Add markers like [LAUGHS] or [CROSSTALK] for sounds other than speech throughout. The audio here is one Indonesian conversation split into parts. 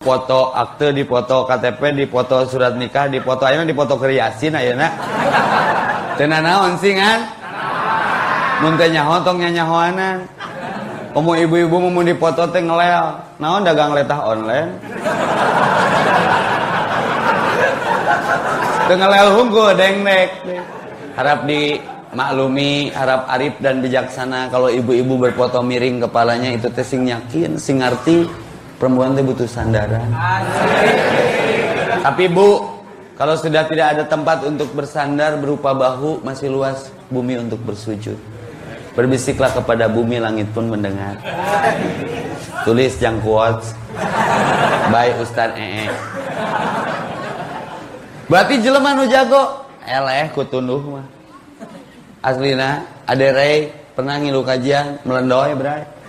foto akte di foto KTP di foto surat nikah di foto ayeuna di foto kriasin ayeuna teu naon sih kan mun teh nyaho tong ibu-ibu mau di foto teh ngelel. Naon dagang letah online? Teu ngelel hungkul dengdek harap di maklumi harap arif dan bijaksana kalau ibu-ibu berfoto miring kepalanya itu teh sing yakin sing ngerti perempuan teh butuh sandaran. Tapi bu kalau sudah tidak ada tempat untuk bersandar berupa bahu masih luas bumi untuk bersujud. Berbisiklah kepada bumi langit pun mendengar. Tulis yang kuat by Ustaz ee. Berarti jelema nu jago? Eleh kutunduh mah. Aslina ade rey pernah ngilu kajian melendoy bray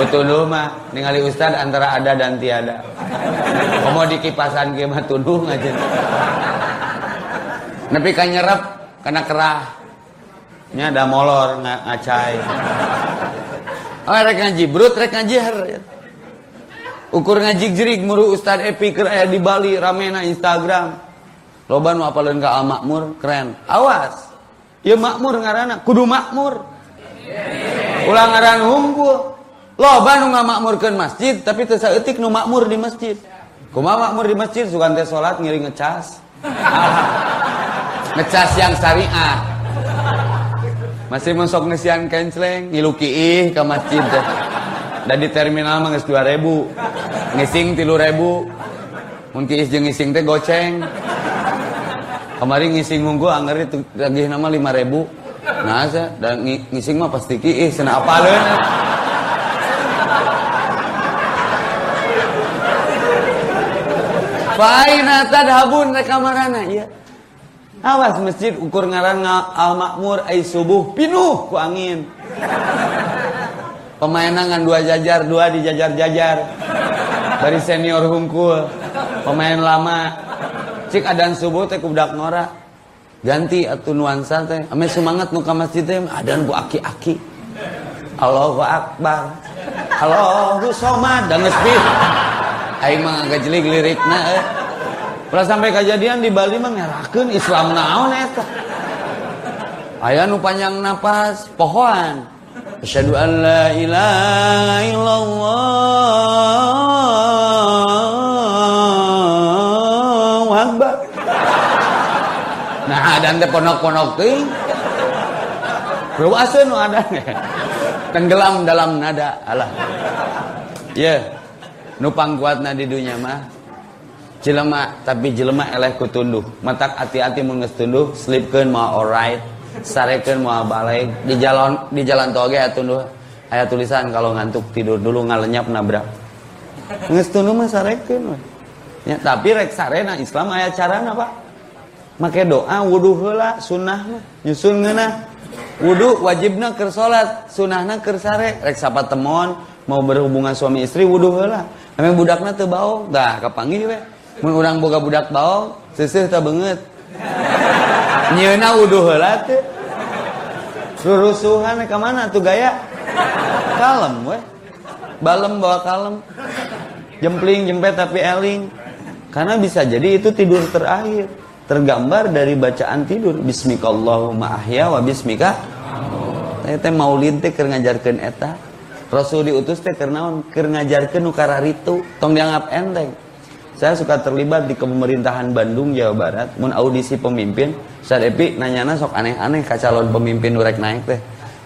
kutunduh mah ningali ustad antara ada dan tiada. Mau di kipasan ge mah tunduh aja. Nepi ka nyerap karena kerah. Nya ada molor ngacai. Oh rek ngaji brut rek ngaji her. Ukur ngaji jerik muru ustad epi keur aya di Bali ramena Instagram. Loba nu apaleun ka Al Makmur keren. Awas. Ya makmur ngarana, kudu makmur. Ulang ngaran. Loba nu ngamakmurkeun masjid tapi teu saeutik nu makmur di masjid. Kumaha makmur di masjid sugan teh salat ngiring ngecas. [LAUGHS] ngecas yang syariah. Masih mensok ngesian kenceleng, ngilu kiih ke masjid teh. Dan di terminal mah geus 2000. Ngising 3000. Mun kiih jeung ngising teh goceng. Kemarin ngising munggu anggar itu lagi nama lima ribu. Nah saya dan ngising mah pasti ki ih sena apa le? Faina tadhabun rekamarana ya. Awas masjid ukur ngaran al makmur ay subuh pinuh ku angin. Pemainangan dua jajar dua di jajar-jajar dari senior hungkul pemain lama. Cik adan subuh teh budak ngora ganti atuh nuansa teh. Ame semangat nu ka masjid teh adan ku aki-aki. Allahu akbar. Allahu somad dan geus aing mah gajlig lirikna eh. Pernah sampai kejadian di Bali mah ngerakeun Islam naon eta aya nu panjang napas pohon. Asyhadu an la ilaha illallah akbar. Nah dan teh ponok-ponok teuing. Ruasa nu ada. Tenggelam dalam nada alah. Ya yeah. Nupang kuatna di dunia mah. Jelema tapi jelema eleh kutunduh matak hati-hati mun geus tunduh slipkeun alright sarekeun mau balik di jalan di jalan tol ge tunduh aya tulisan kalau ngantuk tidur dulu ngalenyap nabrak. Geus tunduh mah sarekeun ya tapi rek sarena Islam aya carana Pak. Make doa wudu heula sunnah mah nyusun ngeunah. Wudhu wajibna ker salat, sunahna ker sare. Rek sapa temon mau berhubungan suami istri wudhu heula. Ame budakna teu baong, dah kapanggih we. Mun urang boga budak baong, seuseuh teu beungeut. Nyieuna wudhu heula teu. Rurusuhan ka mana tuh gaya? Kalem we. Balem bawa kalem. Jempling jempet tapi eling. Karena bisa jadi itu tidur terakhir tergambar dari bacaan tidur bismikallahumma ahya wa bismika teh maulid teh eta rasul diutus teh naon? Keur ngajarkeun nu kararitu tong dianggap enteng. Saya suka terlibat di pemerintahan Bandung Jawa Barat. Mun audisi pemimpin Ustaz Epi nanyana sok aneh-aneh ka calon pemimpin nurek naik teh.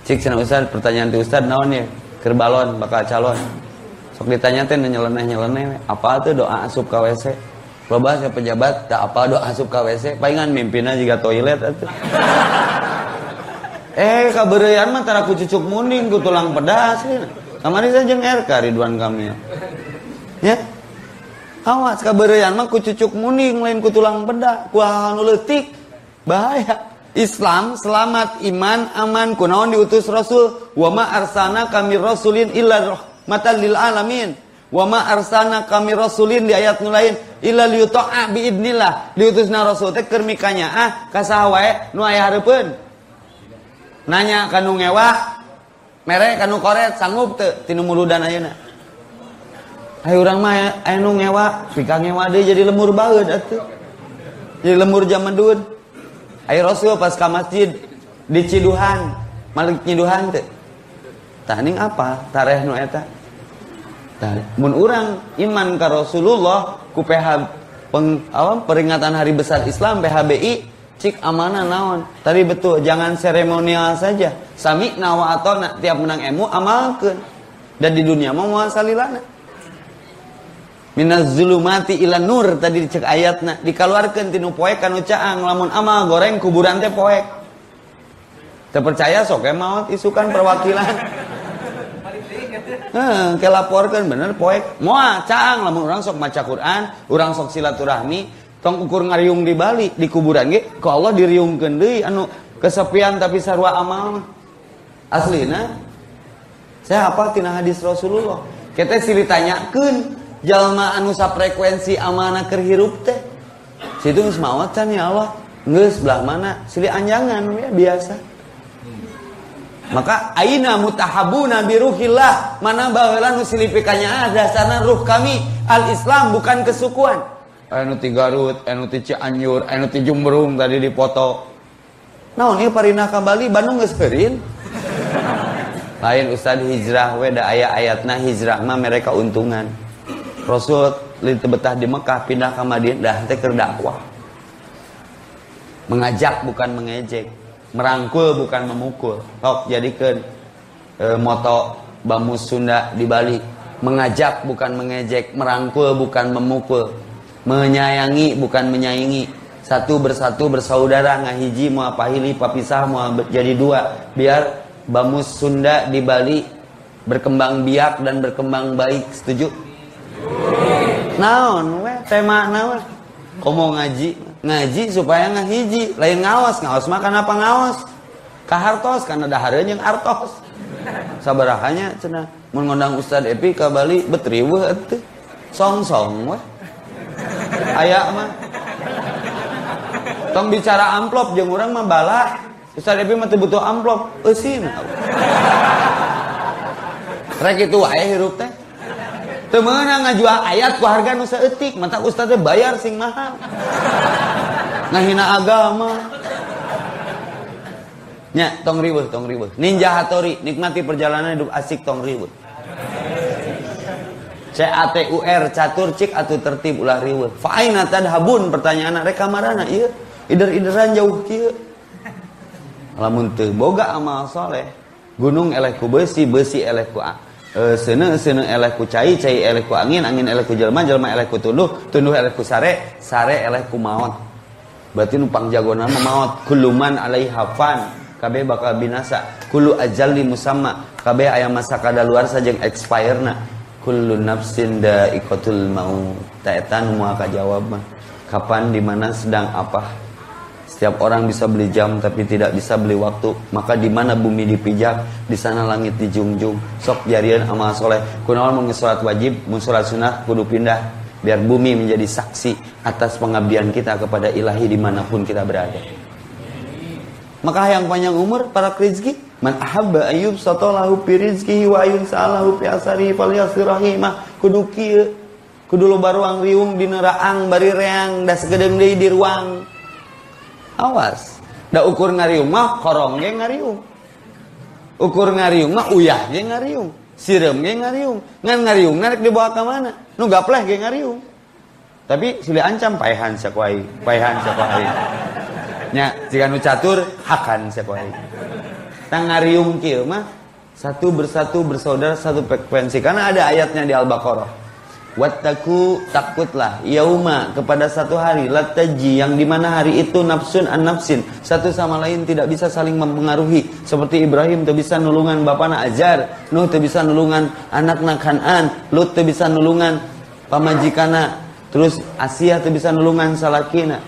Cik cenah Ustaz pertanyaan ti Ustaz naon ya? Keur balon bakal calon. Sok ditanya teh nyeleneh-nyeleneh apa tuh doa asup ka WC loba pejabat tak apa doa asup ke WC palingan mimpinnya juga toilet atuh eh kaberean mah tara ku cucuk muning ku tulang pedas kamari saja RK Ridwan Kamil. Ya? Awas kaberean mah ku cucuk muning lain ku tulang pedas ku anu leutik. Bahaya. Islam selamat iman aman. Kunaon diutus Rasul? Wa ma arsana kami rasulin illa rahmatan lil alamin. Wa ma arsana kami rasulin di ayat nu lain illa liyuta'a bi idnillah. Diutusna rasul teh keur mikanya ah ka nu aya hareupeun. Nanya kanu ngewa mere kanu koret sanggup teu tinu muludan ayeuna. Ayo orang mah anu ngewa, pika ngewa dia jadi lemur banget atuh. Jadi lemur zaman dulu. Ayo Rasul pas ke masjid di Ciduhan, Malik Ciduhan teh. Taning apa? Tareh nu eta. Mun iman ka Rasulullah ku PH peng, apa, peringatan hari besar Islam PHBI cik amanah naon. Tadi betul jangan seremonial saja. Sami nawa atau nak tiap menang emu amalkeun. Dan di dunia mau muasalilana minaz zulumati ila nur tadi dicek ayatna dikeluarkan tinu poek kanu caang lamun amal goreng kuburan teh poek terpercaya sok maut isukan perwakilan Heh, kelaporkan bener poek moa caang lamun orang sok maca Quran orang sok silaturahmi tong ukur ngariung di Bali di kuburan ge ku Allah diriungkeun deui anu kesepian tapi sarua amal aslina saya apa tina hadis Rasulullah. Kita silih tanyakeun jalma anu frekuensi amanah kerhirup teh. Situ geus maot ya Allah. Geus belah mana? Silih anjangan ya biasa. Maka aina mutahabuna biruhillah mana baheula nu silih pikanya ada sana ruh kami. Al Islam bukan kesukuan anu ti Garut anu ti Cianjur anu ti Jumbrung tadi dipoto naon ieu parina ka Bali Bandung geus heureun lain ustad hijrah we da aya ayatna hijrah mah mereka untungan Rasul lintu betah di Mekah pindah ke Madinah teh dakwah. Mengajak bukan mengejek, merangkul bukan memukul. Tok jadikan e, moto Bamus Sunda di Bali. Mengajak bukan mengejek, merangkul bukan memukul. Menyayangi bukan menyaingi. Satu bersatu bersaudara ngahiji mau apa hili papisah mau jadi dua. Biar Bamus Sunda di Bali berkembang biak dan berkembang baik. Setuju? naon we? Tema naon komo ngaji? Ngaji supaya ngahiji lain ngawas. Ngawas mah apa ngawas? Kahartos karena dahareun yang artos sabarahanya cenah mun ngundang Epi ke Bali betriweuh atuh. Song-song we aya mah tong bicara amplop jeung urang mah bala Ustad Epi mah butuh amplop eusin rek itu wae hirup teh Temenang ngajual ayat ku harga nu saeutik, mata ustaznya bayar sing mahal. Ngahina agama. Nya, tong riweuh, tong riweuh. Ninja Hatori, nikmati perjalanan hidup asik tong riweuh. C A T U R catur cik atau tertib ulah riweuh. Fa aina tadhabun pertanyaan rek kamarana ieu. Ider-ideran jauh kieu. Lamun teu boga amal soleh, gunung eleh ku besi, besi eleh ku Eh, sene sene eleh ku cai cai eleh ku angin angin eleh ku jelma jelma eleh ku tunduh tunduh eleh ku sare sare eleh ku maut berarti numpang jagoan mah maut kuluman alai hafan kabe bakal binasa. Kulu ajali musamma. Kabe ayam masa luar saja expire na kullu nafsin da ikotul maut taetan mua jawab mah kapan di mana sedang apa setiap orang bisa beli jam tapi tidak bisa beli waktu. Maka di mana bumi dipijak, di sana langit dijunjung. Sok jarian amal soleh. Kunawan mau sholat wajib, mau sholat sunnah, kudu pindah. Biar bumi menjadi saksi atas pengabdian kita kepada ilahi di mana pun kita berada. Maka yang panjang umur para rizki Man ahabba ayub satolahu pi rizkihi wa ayun sa'alahu pi asari fal yasirahimah kudu kieu kudu loba ruang riung di neraang bari reang da segedeng deui di ruang. Awas. Da ukur ngariung mah korong ge ngariung. Ukur ngariung mah uyah ge ngariung. Sirem ge ngariung. Ngan ngariung narik dibawa ke mana? Nu gapleh ge ngariung. Tapi silih ancam paehan sakuai paehan sakuai nya jika nu catur hakan sakuai tang ngariung kieu mah satu bersatu bersaudara satu frekuensi. Karena ada ayatnya di Al-Baqarah. Wattaku takutlah yauma kepada satu hari lataji yang di mana hari itu nafsun an nafsin. Satu sama lain tidak bisa saling mempengaruhi. Seperti Ibrahim tidak bisa nulungan bapana Ajar Nuh tidak bisa nulungan anak Kanan Lut tidak bisa nulungan pamajikana terus Asia tidak bisa nulungan salakina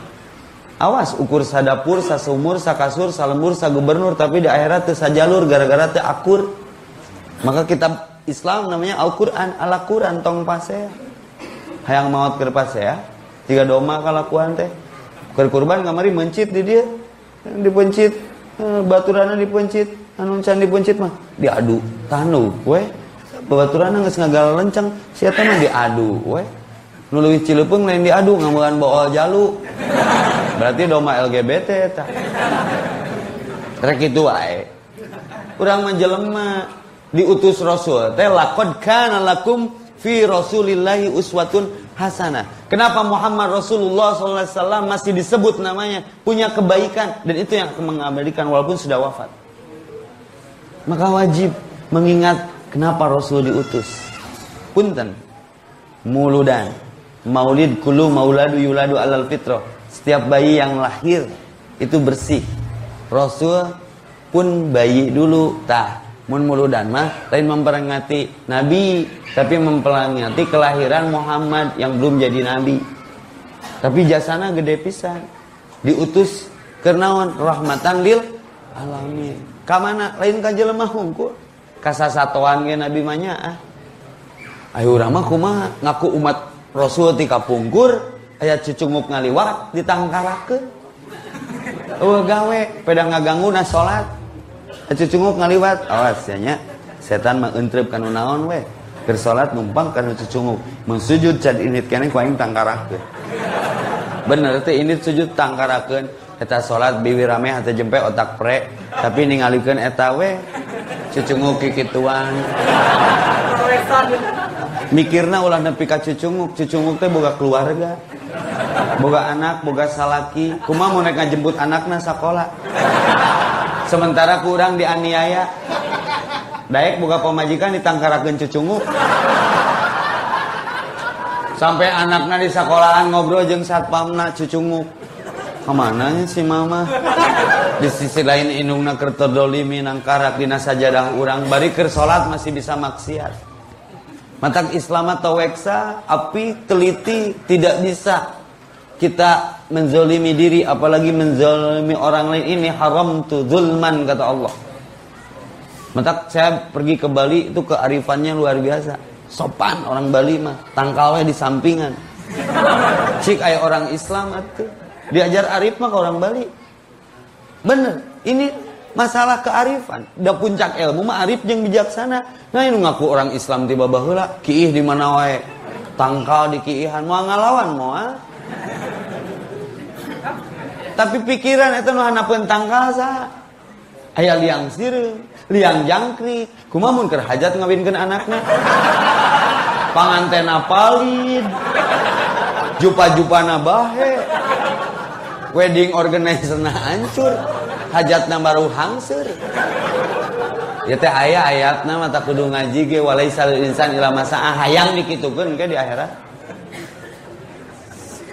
awas ukur sadapur sasumur sakasur salembur sagubernur tapi di akhirat teu sajalur gara-gara teu akur. Maka kita Islam namanya Al-Quran ala Quran tong pasea hayang maut ke pasea tiga doma kalakuan teh. Ke kurban kamari mencit di dia. Dipencit eh, baturana dipencit anu can dipencit mah diadu. Tanu we babaturan geus ngagal lenceng sia mah diadu we nu leuwih cileupung lain diadu ngamuan bawa jalu berarti doma LGBT eta rek itu wae urang menjelema diutus rasul teh laqad kana lakum fi rasulillahi uswatun hasanah kenapa Muhammad Rasulullah SAW masih disebut namanya punya kebaikan dan itu yang mengabadikan walaupun sudah wafat maka wajib mengingat kenapa Rasul diutus. Punten. Muludan. Maulid kulu mauladu yuladu alal fitro. Setiap bayi yang lahir itu bersih. Rasul pun bayi dulu tah. Mun muludan mah lain memperingati nabi tapi memperingati kelahiran Muhammad yang belum jadi nabi. Tapi jasana gede pisan. Diutus kernawan rahmatan lil alamin. Kamana lain ka jelema hungkul kasasatoan ge nabi manya ah ayo urang mah kumaha ngaku umat rasul ti kapungkur aya cucunguk ngaliwat ditangkarakeun. Eueuh gawe peda ngaganggu na salat cucunguk ngaliwat awas ya nya setan mah euntreub kana naon we. Keur salat numpang kana cucunguk mun sujud cad init keneh ku aing tangkarakeun. Bener teh init sujud tangkarakeun. Eta salat biwi rame hate jempe otak pre tapi ningalikeun eta we. Cucunguk kikituan. Mikirna ulah nepi ka cucunguk cucunguk teh boga keluarga boga anak boga salaki. Kuma mau naik ngajemput anakna sekolah sementara kurang dianiaya. Daek boga pemajikan ditangkarakeun cucunguk sampai anaknya di sekolahan ngobrol jeng satpamna cucunguk ke mananya si mama? Di sisi lain indungna kertodolimi nang karak dina sajadah urang bari ker salat masih bisa maksiat matak Islam atau weksa api teliti tidak bisa kita menzolimi diri apalagi menzolimi orang lain. Ini haram tu zulman kata Allah. Matak saya pergi ke Bali itu kearifannya luar biasa. Sopan orang Bali mah tangkalnya di sampingan. Cik ayah orang Islam atuh. Diajar arif mah ke orang Bali. Bener, ini masalah kearifan. Da puncak ilmu mah arif yang bijaksana. Nah ini ngaku orang Islam tiba bahula, kiih di mana wae. Tangkal di kiihan mau ngalawan mau ah. Tapi pikiran itu nu hanapeun tangkal sa. Aya liang sireung, liang jangkrik, kumaha mun keur hajat ngawinkeun anakna. Pangantena palid. Jupa-jupana bahe wedding organizer hancur hajatna baru hangsur ya teh aya ayatna mata kudu ngaji ge walaisal insan ila masaah. Hayang dikitukeun ke di akhirat.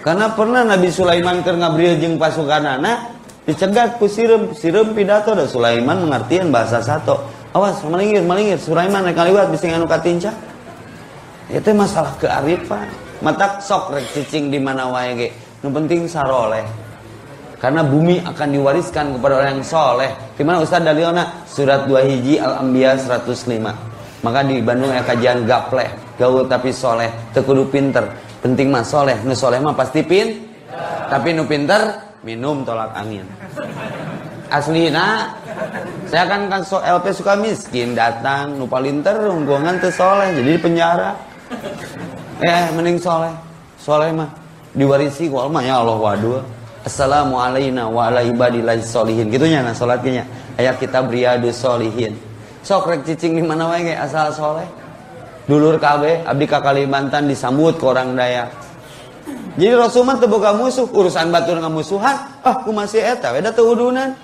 Karena pernah Nabi Sulaiman keur ngabril jeung pasukanana dicegat ku sirem sirem pidato da Sulaiman mengertian bahasa satu awas malingir malingir Sulaiman rek ngaliwat bisa nganu katinca. Itu masalah kearifan. Mata sok rek cicing di mana wae ge. Nu penting saroleh karena bumi akan diwariskan kepada orang yang soleh. Di mana Ustaz Daliona? Surat 2 hiji Al-Anbiya 105. Maka di Bandung ada kajian gapleh, gaul tapi soleh, tekudu pinter. Penting mah soleh, nu soleh mah pasti pin. Tapi nu pinter minum tolak angin. Asli nah, saya kan kan so LP suka miskin datang nu palinter ungguangan teu soleh jadi di penjara. Eh mending soleh, soleh mah diwarisi ku ya Allah waduh. Assalamu alayna wa ala ibadillahi solihin. Gitunya nah salatnya. Ayat kita riyadus solihin. Sok rek cicing di mana wae asal soleh. Dulur KB abdi ka Kalimantan disambut ke orang Dayak. Jadi Rasulullah teu boga musuh, urusan batur ngamusuhan, ah masih eta we da teu udunan.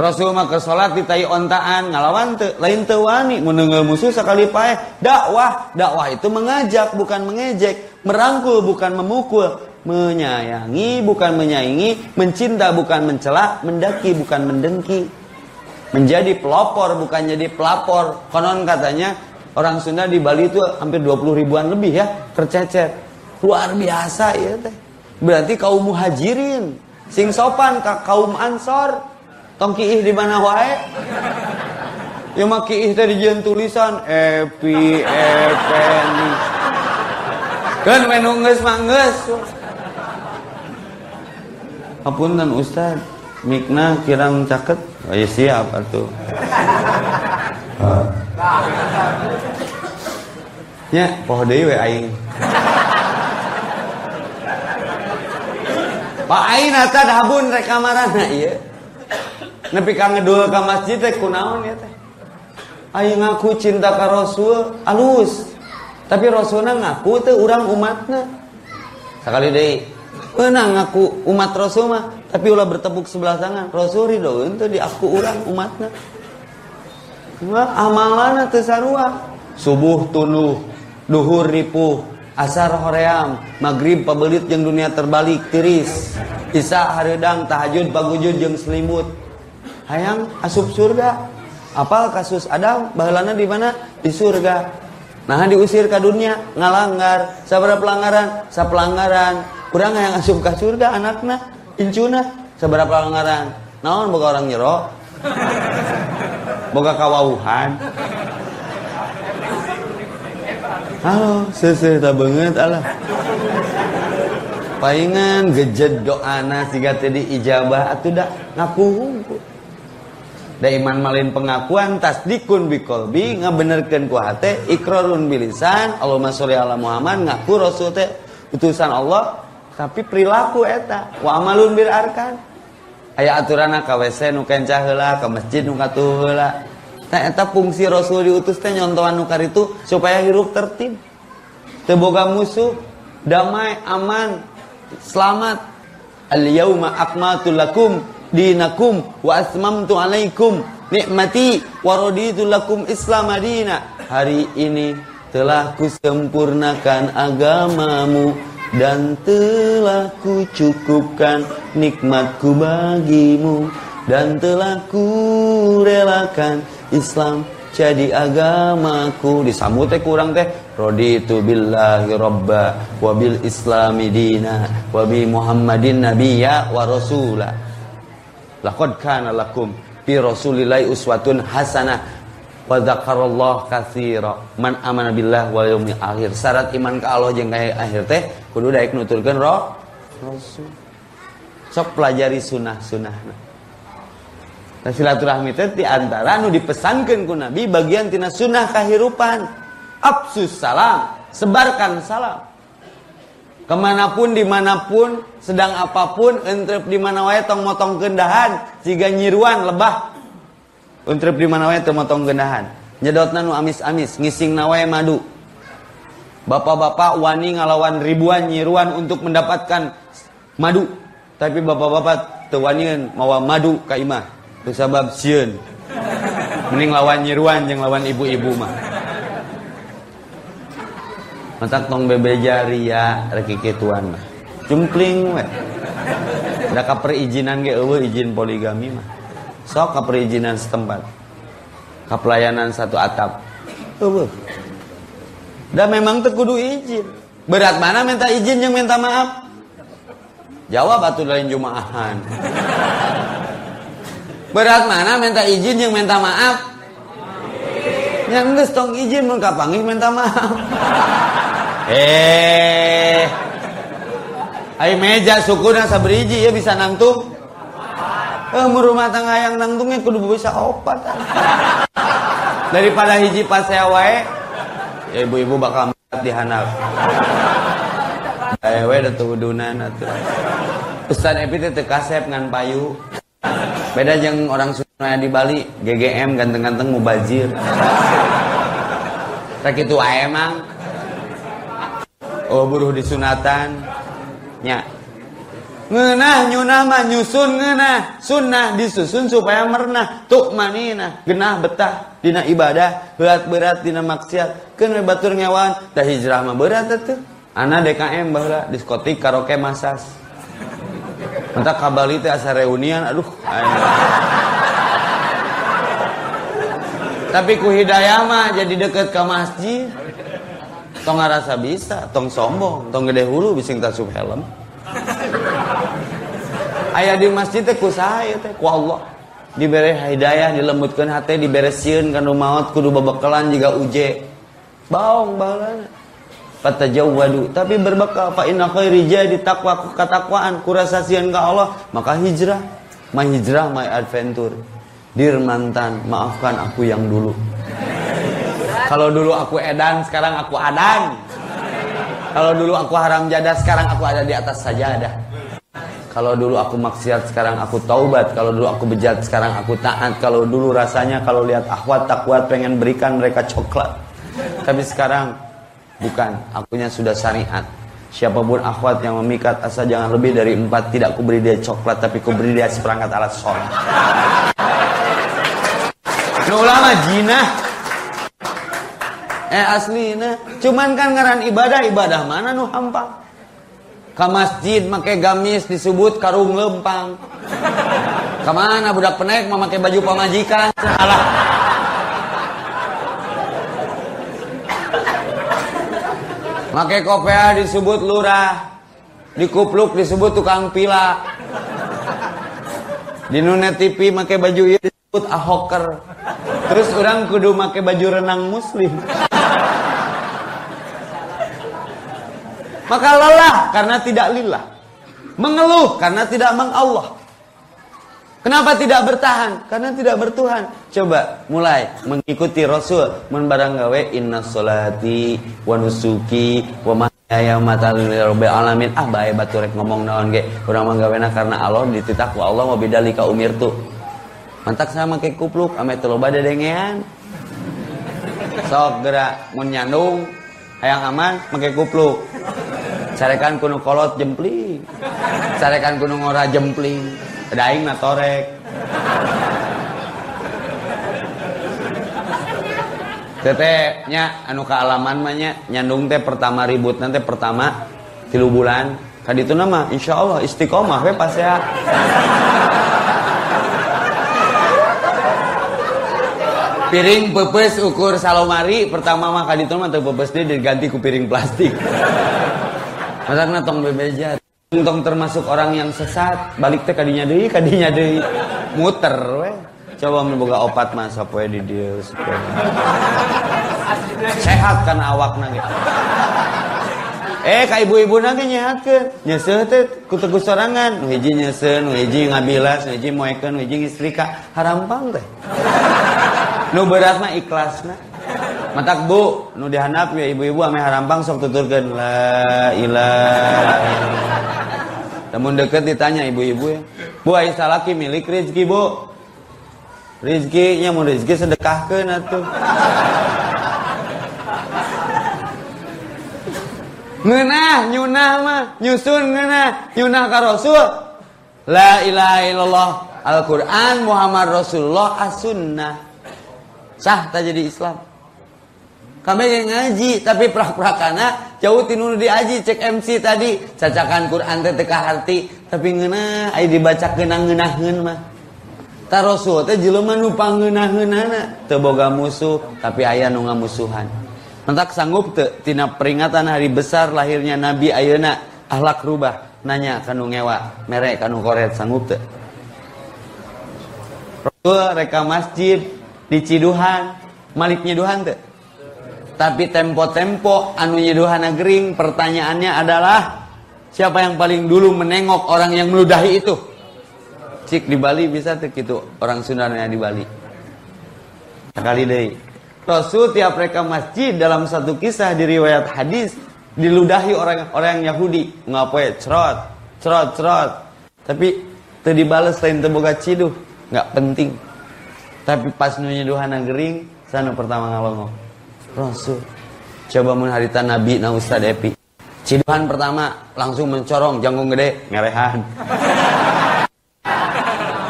Rasul mah ke salat ditai ontaan ngalawan te, lain teu wani musuh sakali paeh dakwah dakwah itu mengajak bukan mengejek merangkul bukan memukul menyayangi bukan menyaingi, mencinta bukan mencela, mendaki bukan mendengki. Menjadi pelopor bukan jadi pelapor. Konon katanya orang Sunda di Bali itu hampir 20 ribuan lebih ya tercecer. Luar biasa ya teh. Berarti kaum muhajirin, sing sopan ka kaum ansor. Tong kiih di mana wae? Ya mah kiih teh dijieun tulisan Epi Effendi. Kan menu geus mah geus. Apunten Ustaz, mikna kirang caket. Oh, ya siap atuh. [LAUGHS] nya poho deui we aing. Pak aing eta dabun rek kamarana ieu nepi ka ngedul ka masjid teh kunaon ya teh. Aing ngaku cinta ka Rasul alus. Tapi Rasulna ngaku teh urang umatna. Sekali deui Eunang ngaku umat Rasul mah tapi ulah bertepuk sebelah tangan. Rasul ridho teh di aku urang umatna Wah, amalana teu sarua. Subuh tuluh duhur ripuh asar hoream maghrib pabelit yang dunia terbalik tiris. Isya haredang tahajud pagujud jeung selimut. Hayang asup surga. Apal kasus Adam bahalana di mana? Di surga. Nah diusir ke dunia ngalanggar. Sabar pelanggaran sa pelanggaran kurang yang asup ke surga anakna incuna. Sabar pelanggaran naon boga orang nyero boga kawauhan. Halo sese tak banget alah. Palingan gejed doana siga tadi ijabah atuh dah ngaku da iman malin pengakuan tasdikun biqalbi ngabenerkeun ku hate ikrarun bilisan. Allahumma sholli ala Muhammad ngaku rasul teh. Utusan Allah tapi perilaku eta. Wa amalun bil arkan. Aya aturana ka WC nu kencah heula ka masjid nu katuh heula tah eta fungsi rasul diutus teh nyontohan nu karitu supaya hirup tertib. Teu boga musuh damai aman selamat. Al yauma akmaltu lakum dinakum wa asmamtu alaikum nikmati wa raditu lakum islam hari ini telah kusempurnakan agamamu dan telah kucukupkan nikmatku bagimu dan telah kurelakan Islam jadi agamaku disambut teh kurang teh raditu billahi robba wa bil islami dina wa bi muhammadin nabiyya wa rasula Laqad kana lakum fi Rasulillahi uswatun hasanah wa dzakarallahu katsira. Man amana billah wal yaumil akhir. Syarat iman ka Allah jeung akhir teh kudu daek nuturkeun roh Rasul. Sok pelajari sunnah-sunnahna. Nah, silaturahmi teh di antara nu dipesankeun ku Nabi bagian tina sunnah kahirupan. Absus salam, sebarkan salam ke mana pun di mana pun sedang apa pun entrep di mana wae tong motong kendahan jika nyiruan lebah entrep di mana wae tong motong kendahan nyedotna nu amis-amis ngising nawae madu bapak-bapak wani ngalawan ribuan nyiruan untuk mendapatkan madu. Tapi bapak-bapak tewanian mawa madu ka imah. Tu sabab sieun mending lawan nyiruan jeung lawan ibu-ibu mah. Matak tong bebeja ria reki kituan mah. Cumpling we. Da kaperizinan ge eueuh izin poligami mah. Sok kaperizinan setempat. Kapelayanan satu atap. Eueuh da memang teu kudu izin berat mana minta izin yang minta maaf jawab atuh lain jumaahan berat mana minta izin yang minta maaf yang geus tong izin mun kapangih minta maaf Eh. Ayo meja sukuna sabriji ya bisa nangtung. Eh rumah tangga yang nangtungnya kudu bisa opat. Daripada hiji pas saya wae ya ibu-ibu bakal di handap. Ayo wae da tuhudunan atuh. Ustaz Epi teh kasep ngan payu. Beda jeung orang Sunda di Bali, GGM ganteng-ganteng mubazir. Rek itu emang oh buruh disunatan nya ngenah nyunah nyusun ngenah. Sunnah disusun supaya mernah. Tuk manina genah betah. Dina ibadah. Berat berat dina maksiat. Kena batur nyawan dah hijrah mah berat itu ana DKM bahwa diskotik karaoke masas. Entah kabali teh asa reunian aduh. Tapi ku hidayah mah jadi deket ke masjid. Tong ngarasa bisa tong sombong. Tong gede hulu bisa kita sub helm ayah di masjid teh ku saya teh ku Allah. Diberi hidayah dilembutkan hati diberesin kan maut kudu babakalan juga uje. Baong balana wadu tapi berbekal fa inna khairi jadi takwa katakwaan kurasa sian ka Allah. Maka hijrah. My hijrah my adventure dir mantan maafkan aku yang dulu. Kalau dulu aku edan, sekarang aku adan. Kalau dulu aku haram jadah, sekarang aku ada di atas sajadah. Kalau dulu aku maksiat, sekarang aku taubat. Kalau dulu aku bejat, sekarang aku taat. Kalau dulu rasanya kalau lihat akhwat tak kuat pengen berikan mereka coklat. Tapi sekarang bukan, akunya sudah syariat. Siapa pun akhwat yang memikat asal jangan lebih dari empat Tidak ku beri dia coklat tapi ku beri dia seperangkat alat sholat Nah ulama jinah Eh asli nah Cuman kan ngaran ibadah Ibadah mana nu hampang Ke masjid make gamis disebut karung lempang Ke mana budak penaik memakai baju pamajikan Salah Make kopea disebut lurah. Dikupluk disebut tukang pila. Di Nuna TV make baju ieu disebut ahoker. Terus orang kudu make baju renang muslim. Maka lelah karena tidak lillah. Mengeluh karena tidak mengallah. Kenapa tidak bertahan? Karena tidak bertuhan. Coba mulai mengikuti Rasul. Menbarang gawe inna solati wa nusuki wa mahyaya rabbil alamin. Ah bae batu rek ngomong naon ge. Urang mah gawena karena Allah dititak wa Allah wa bidalika umirtu. Mantak sama ke kupluk ame teu loba dedengean. Sok gerak mun nyandung aman make kupluk. Carekan kuno kolot jempling. Carekan kuno ngora jempling. Daing na torek. Tete nya anu kealaman mahnya nyandung teh pertama ribut nanti pertama tilu bulan. Kaditu nama insya Allah istiqomah we pas ya. Piring pepes ukur salomari pertama mah kaditu mah teu pepes dia diganti ku piring plastik Masakna tong bebeja Untung termasuk orang yang sesat, balik teh kadinya deui, kadinya deui. Muter we. Coba memboga opat mah sapoe di dieu Sehat kan awakna gitu. Eh ka ibu-ibu nage nyehatkeun. Nyeuseuh teh ku sorangan, nu hiji nyeuseuh, nu hiji ngabilas, nu hiji moekeun, nu hiji istrika, harampang teh. Nu berat mah ikhlasna. Matak bu, nu dihandap ya ibu-ibu ame harampang sok tuturkeun la illallah. Namun deket ditanya ibu-ibu ya. Bu salaki milik rezeki bu. Rizkinya mau rezeki sedekahkan atuh. Ngeunah, nyunah mah, nyusun ngeunah, nyunah ka Rasul. La ilaha illallah Al-Quran Muhammad Rasulullah as-sunnah. Sah tak jadi Islam. Kami yang ngaji tapi prak-prakana jauh tinunu diaji cek MC tadi cacakan Quran teh teka harti tapi ngena ai dibaca kenang ngeunaheun mah. Ta Rasul teh jelema nu pangeunah-ngeunana teu boga musuh tapi aya nu ngamusuhan. Mentak sanggup teu tina peringatan hari besar lahirnya Nabi ayeuna ahlak rubah nanya kanu ngewa merek kanu koret sanggup teu. Rasul reka masjid di Ciduhan Malik nyeduhan teu tapi tempo-tempo anu nyeduhan gering pertanyaannya adalah siapa yang paling dulu menengok orang yang meludahi itu? Cik di Bali bisa tuh gitu orang Sundanya di Bali. Sekali deh. Rasul tiap mereka masjid dalam satu kisah di riwayat hadis diludahi orang-orang Yahudi ngapain cerot cerot cerot tapi teu dibales lain teu boga ciduh nggak penting tapi pas nu nyeduhan gering sana pertama ngalongok Rasul. Coba mun harita Nabi na Ustad Epi. Ciduhan pertama langsung mencorong janggung gede ngerehan. [LAUGHS]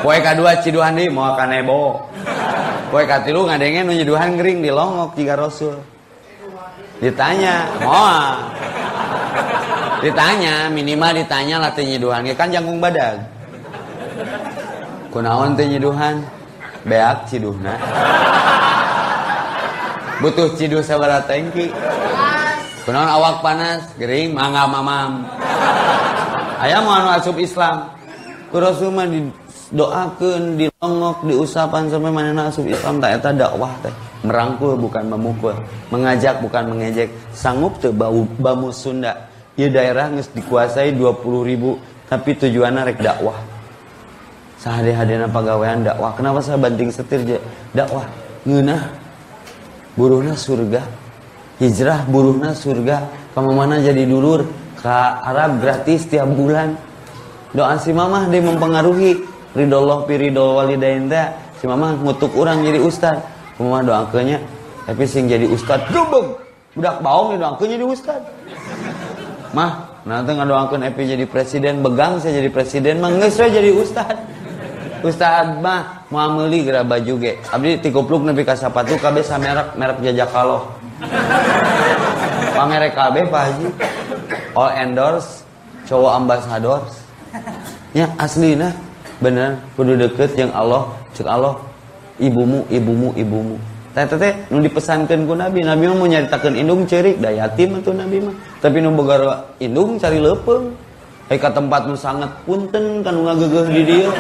Poe kedua ciduhan di mau kanebo. Poe katilu ngadengen nu nyiduhan gering di longok jika Rasul. Ditanya, mau Ditanya, minimal ditanya latih nyiduhan. Kan janggung badag. Kunaon teh nyiduhan? Beak ciduhna butuh cidu sabara tangki. Kunaon awak panas? Gering mangga mamam. Aya mau anu asup Islam. Ku Rasul mah didoakeun dilongok diusapan sampai mana asup Islam. Tak eta dakwah teh. Merangkul bukan memukul. Mengajak bukan mengejek. Sanggup tuh bau bamu Sunda? Ya daerah nges dikuasai 20 ribu tapi tujuannya rek dakwah. Sahade hadena pegawaian dakwah. Kenapa saya banting setir dakwah. Ngeunah buruhna surga. Hijrah buruhna surga. Kamu mana jadi dulur? Ke Arab gratis tiap bulan. Doa si mamah dia mempengaruhi. Ridollah piridol walidain si mamah ngutuk orang jadi ustad. Kamu doa doakannya tapi sing jadi ustad gembeng budak baong doakannya jadi ustad. Mah nanti ngadoakan Epi jadi presiden begang saya jadi presiden mah jadi ustad. Ustad mah mau meuli geura baju ge. Abdi ti goblok nepi ka sapatu kabeh samerek merek jajakalo. Pamerek kabeh Pak Haji. All endorse, cowok ambassador. Ya aslina bener kudu deket yang Allah, cek Allah ibumu, ibumu, ibumu. Teh teh nu dipesankeun ku Nabi, Nabi mah mau nyaritakeun indung cerik, da yatim Nabi mah. Tapi nu boga indung cari leupeng. Hai ka tempat nu sangat punten kan ngagegeh di dieu.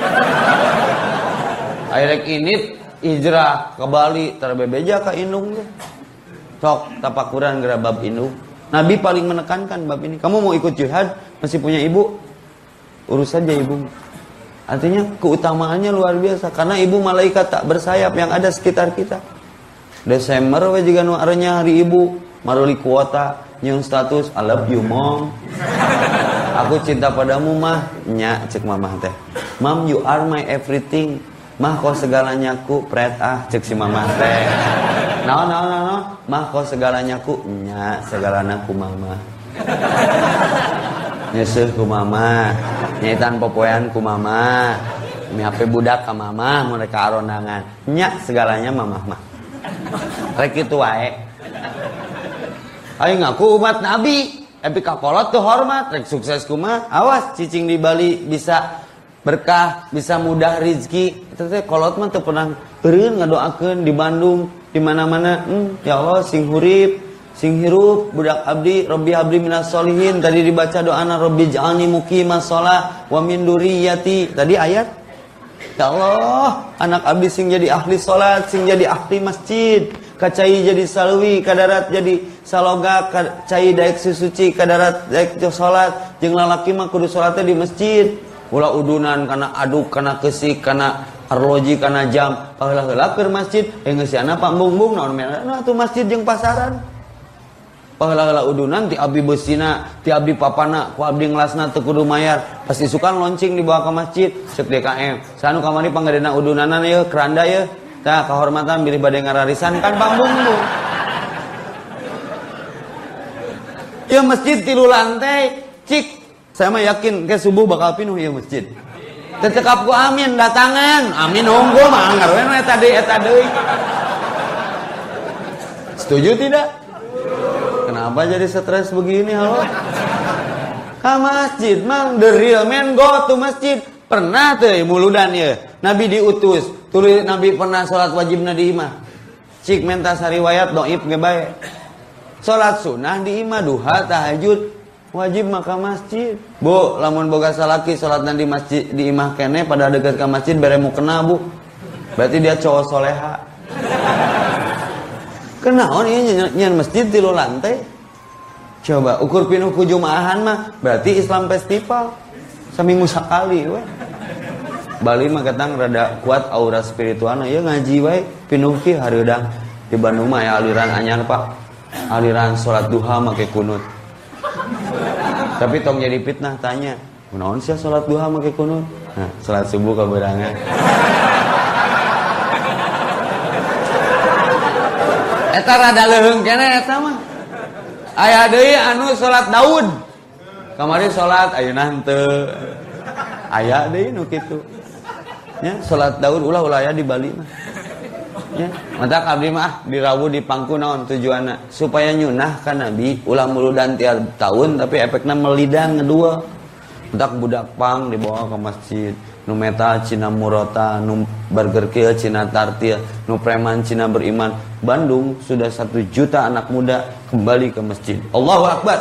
Airek ini hijrah ke Bali terbebeja ke indung. Sok tapakuran geura bab indung. Nabi paling menekankan bab ini. Kamu mau ikut jihad masih punya ibu? Urus saja ibu. Artinya keutamaannya luar biasa karena ibu malaikat tak bersayap yang ada sekitar kita. Desember we juga nu hari ibu, maruli kuota, nyung status I love you mom. Aku cinta padamu mah, nya cek mamah teh. Mom you are my everything. Mah kau segalanya ku pret ah cek si mamah teh. No no no no, mah kau segalanya ku nya segalanya ku mama. Nyeseuh ku mama, nyaitan popoyan ku mama. Mi budak ka mama mereka arondangan. Nya segalanya mama mah. Rek itu wae. Ayo ngaku umat Nabi. Epi kakolot tuh hormat, rek sukses kuma, awas cicing di Bali bisa berkah, bisa mudah rizki. Itu teh kolot mah tuh pernah beureun ngadoakeun di Bandung, di mana-mana. Hmm, ya Allah sing hurip, sing hirup budak abdi Robbi abdi minas solihin tadi dibaca doana Robbi ja'alni muqimas shalah wa min duriyati. Tadi ayat Ya Allah, anak abdi sing jadi ahli salat, sing jadi ahli masjid kacai jadi salwi kadarat jadi saloga kacai daek susuci kadarat daek salat jeung lalaki mah kudu salatnya di masjid ulah udunan karena aduk karena kesik karena arloji karena jam. Paheula-heula keur masjid eh ngeusiana pak bung-bung naon nah tuh masjid jeung pasaran. Paheula-heula udunan ti abdi beusina ti abdi papana ku abdi ngelasna teu kudu mayar. Pasti suka loncing dibawa ke masjid cek DKM sanu kamari panggadena udunanan ye keranda ye Nah, kehormatan bilih badai ngararisan kan pambungmu. Ya masjid tilu lantai, cik. Saya mah yakin ke subuh bakal pinuh ya masjid. Tetep ku amin datangan, amin nunggu mah ngaruan eta deui eta deui. Setuju tidak? Kenapa jadi stres begini halo? Ke masjid mang the real man go to masjid. Pernah tuh muludan ya. Nabi diutus Tulis Nabi pernah sholat wajib di imah. Cik mentas riwayat doib ge bae. Sholat sunnah di imah duha tahajud wajib maka masjid. Bu, lamun boga salaki sholat di masjid di imah kene pada dekat ke masjid bere mau kena bu. Berarti dia cowok soleha. Kenaon ieu nyen masjid tilu lantai. Coba ukur pinuh ku mah berarti Islam festival. Seminggu sekali we. Bali mah ketang rada kuat aura spiritualna ya ngaji wae pinuki hareudang di Bandung mah ya aliran anyar Pak aliran sholat duha make kunut tapi tong jadi fitnah tanya naon sih sholat duha make kunut nah sholat subuh kaberangan [LAUGHS] eta rada leheung kene eta mah. Aya deui anu sholat Daud. Kemarin sholat ayeuna henteu. Aya deui nu kitu. Ya salat Daud ulah ulah ya di Bali mah ya. Mata abdi mah dirawu di pangku naon tujuanna? Supaya nyunah kan Nabi ulah muludan tiap tahun tapi efeknya melidang kedua. Mentak budak pang dibawa ke masjid. Nu meta Cina murota nu burger kill Cina tartil nu preman Cina beriman. Bandung sudah satu juta anak muda kembali ke masjid. Allahu Akbar,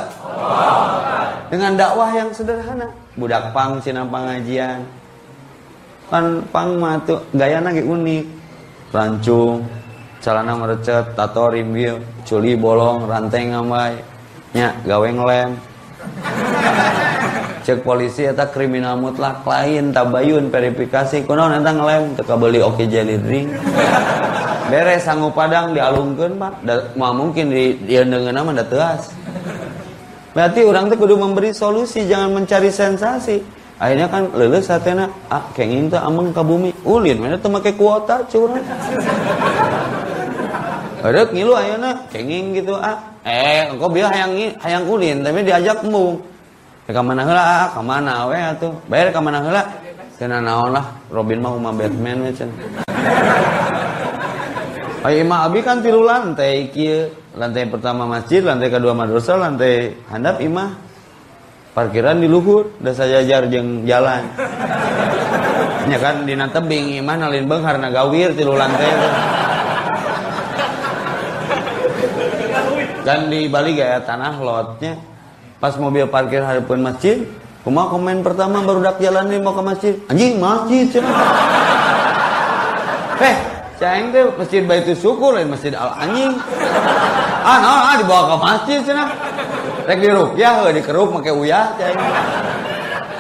dengan dakwah yang sederhana. Budak pang Cina pengajian. Kan pang matu gaya nagi unik rancung celana merecet tato rimbil culi bolong rantai ngamai nya gawe ngelem. [LAUGHS] Cek polisi eta kriminal mutlak lain tabayun verifikasi kunaon eta ngelem teka beli oke jelly drink. [LAUGHS] Beres sanggup padang dialungkan pak. Mau mungkin di dia dengan nama teas berarti orang tuh kudu memberi solusi jangan mencari sensasi akhirnya kan leles satena ah kenging tuh ameng ke bumi. Ulin mana tuh make kuota curang. Ada ngilu ayeuna kenging gitu ah eh engkau biar hayang hayang ulin tapi diajak embung ya ke mana heula ah ke mana we atuh bayar ke mana heula? Kena naon lah Robin mah umah Batman we Ayo imah abi kan tilu lantai kia lantai pertama masjid lantai kedua madrasah lantai handap imah parkiran di luhur udah saya jajar jeng jalan. Ya kan di tebing imah nalin beng karena gawir tilu lantai kan di Bali gaya tanah lotnya. Pas mobil parkir hadapan masjid kuma komen pertama baru dak jalan nih mau ke masjid? Anjing masjid cina eh Cahing teh masjid Baitul Syukur lain masjid Al Anjing. Ah, nah, ah dibawa ke masjid cenah. Rek di rukyah di keruk make uyah cahing.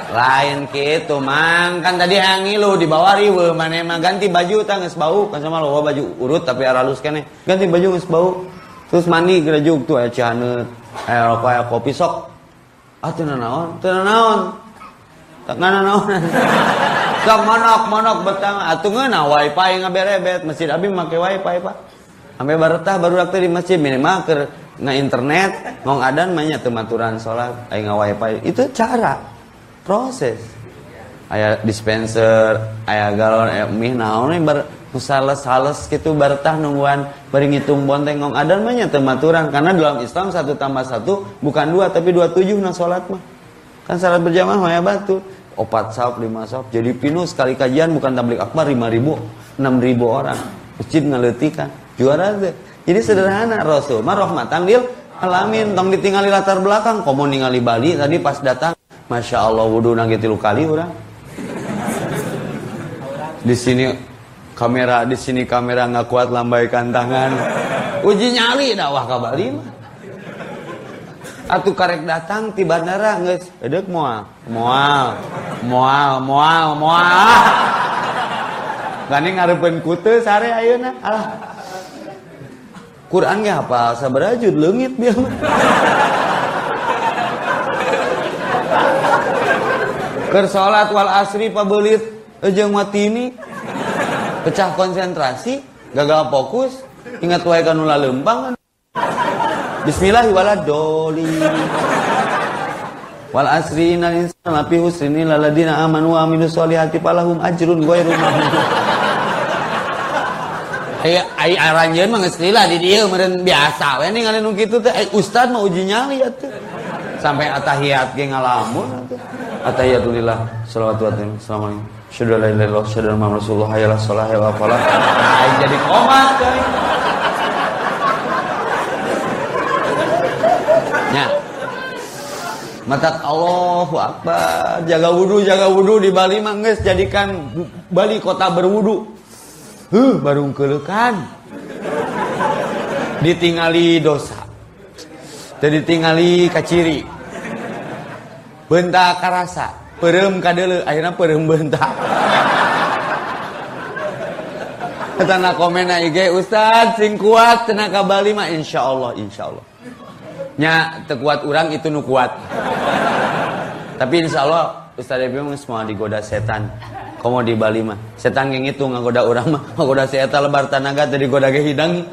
Lain gitu, mang kan tadi hangi lu dibawa riwe mana emang ganti baju tang geus bau kan sama lo baju urut tapi aralus kene. Ganti baju geus bau. Terus mandi gerejuk tuh aya cihaneut, aya rokok aya kopi sok. Ah teu naon, teu naon. Tak naon. [LAUGHS] Sok monok monok betang atuh ngeuna wifi ngaberebet masjid abi make wifi pak. Sampai baretah baru waktu di masjid minimal ke nggak internet ngong adan banyak tematuran sholat ayah nggak wifi itu cara proses ayah dispenser ayah galon ayah mie naon bar sales sales gitu baretah nungguan bari ngitung bonteng ngong adan banyak tematuran karena dalam Islam satu tambah satu bukan dua tapi dua tujuh nah sholat mah kan salat berjamaah ya batu opat sahab, lima sahab. Jadi pinu sekali kajian bukan tablik akbar lima ribu, enam ribu orang. Masjid ngeletikan. Juara deh. Jadi sederhana Rasul. Mah rahmatan lil alamin. Tong ditinggali latar belakang. Komo ningali Bali tadi pas datang. Masya Allah wudhu nanggi tilu kali orang. Di sini kamera di sini kamera nggak kuat lambaikan tangan. Uji nyali dakwah ke Bali mah. Karek datang ti bandara geus edek moal. Moal. Moal, moal, moal. Gani ngarepeun kute sare ayeuna. Alah. Quran ge hafal sabarajud leungit. Keur salat wal asri pabelit jeung matini. Pecah konsentrasi, gagal fokus, ingat wae kanu lempang kan. Bismillahirrahmanirrahim. Wal asri innal insana lafi husrin illa alladziina amanu wa amilus solihati falahum ajrun ghairu mamnun. Mah geus di dieu meureun biasa we ningali nu kitu teh ustad mah uji nyali atuh. Sampai atahiyat ge ngalamun. Atahiyatulillah shalawatu wa salam. Syadallah la ilaha illallah syadallah Rasulullah hayya salah ya falah. Jadi komat euy. Nya. Mata Allahu Akbar. Jaga wudhu, jaga wudhu di Bali mangges jadikan Bali kota berwudhu. Huh, baru kelekan. Ditingali dosa. Jadi tinggali kaciri. Benta karasa. Perem kadele. Akhirnya perem benta. Ketana komen IG Ustaz sing kuat tenaga Bali mah insya Allah insya Allah nya terkuat orang itu nu kuat tapi insya Allah Ustaz Debi semua digoda setan kamu di Bali mah setan yang itu goda orang mah goda setan lebar tanaga tadi goda ke hidang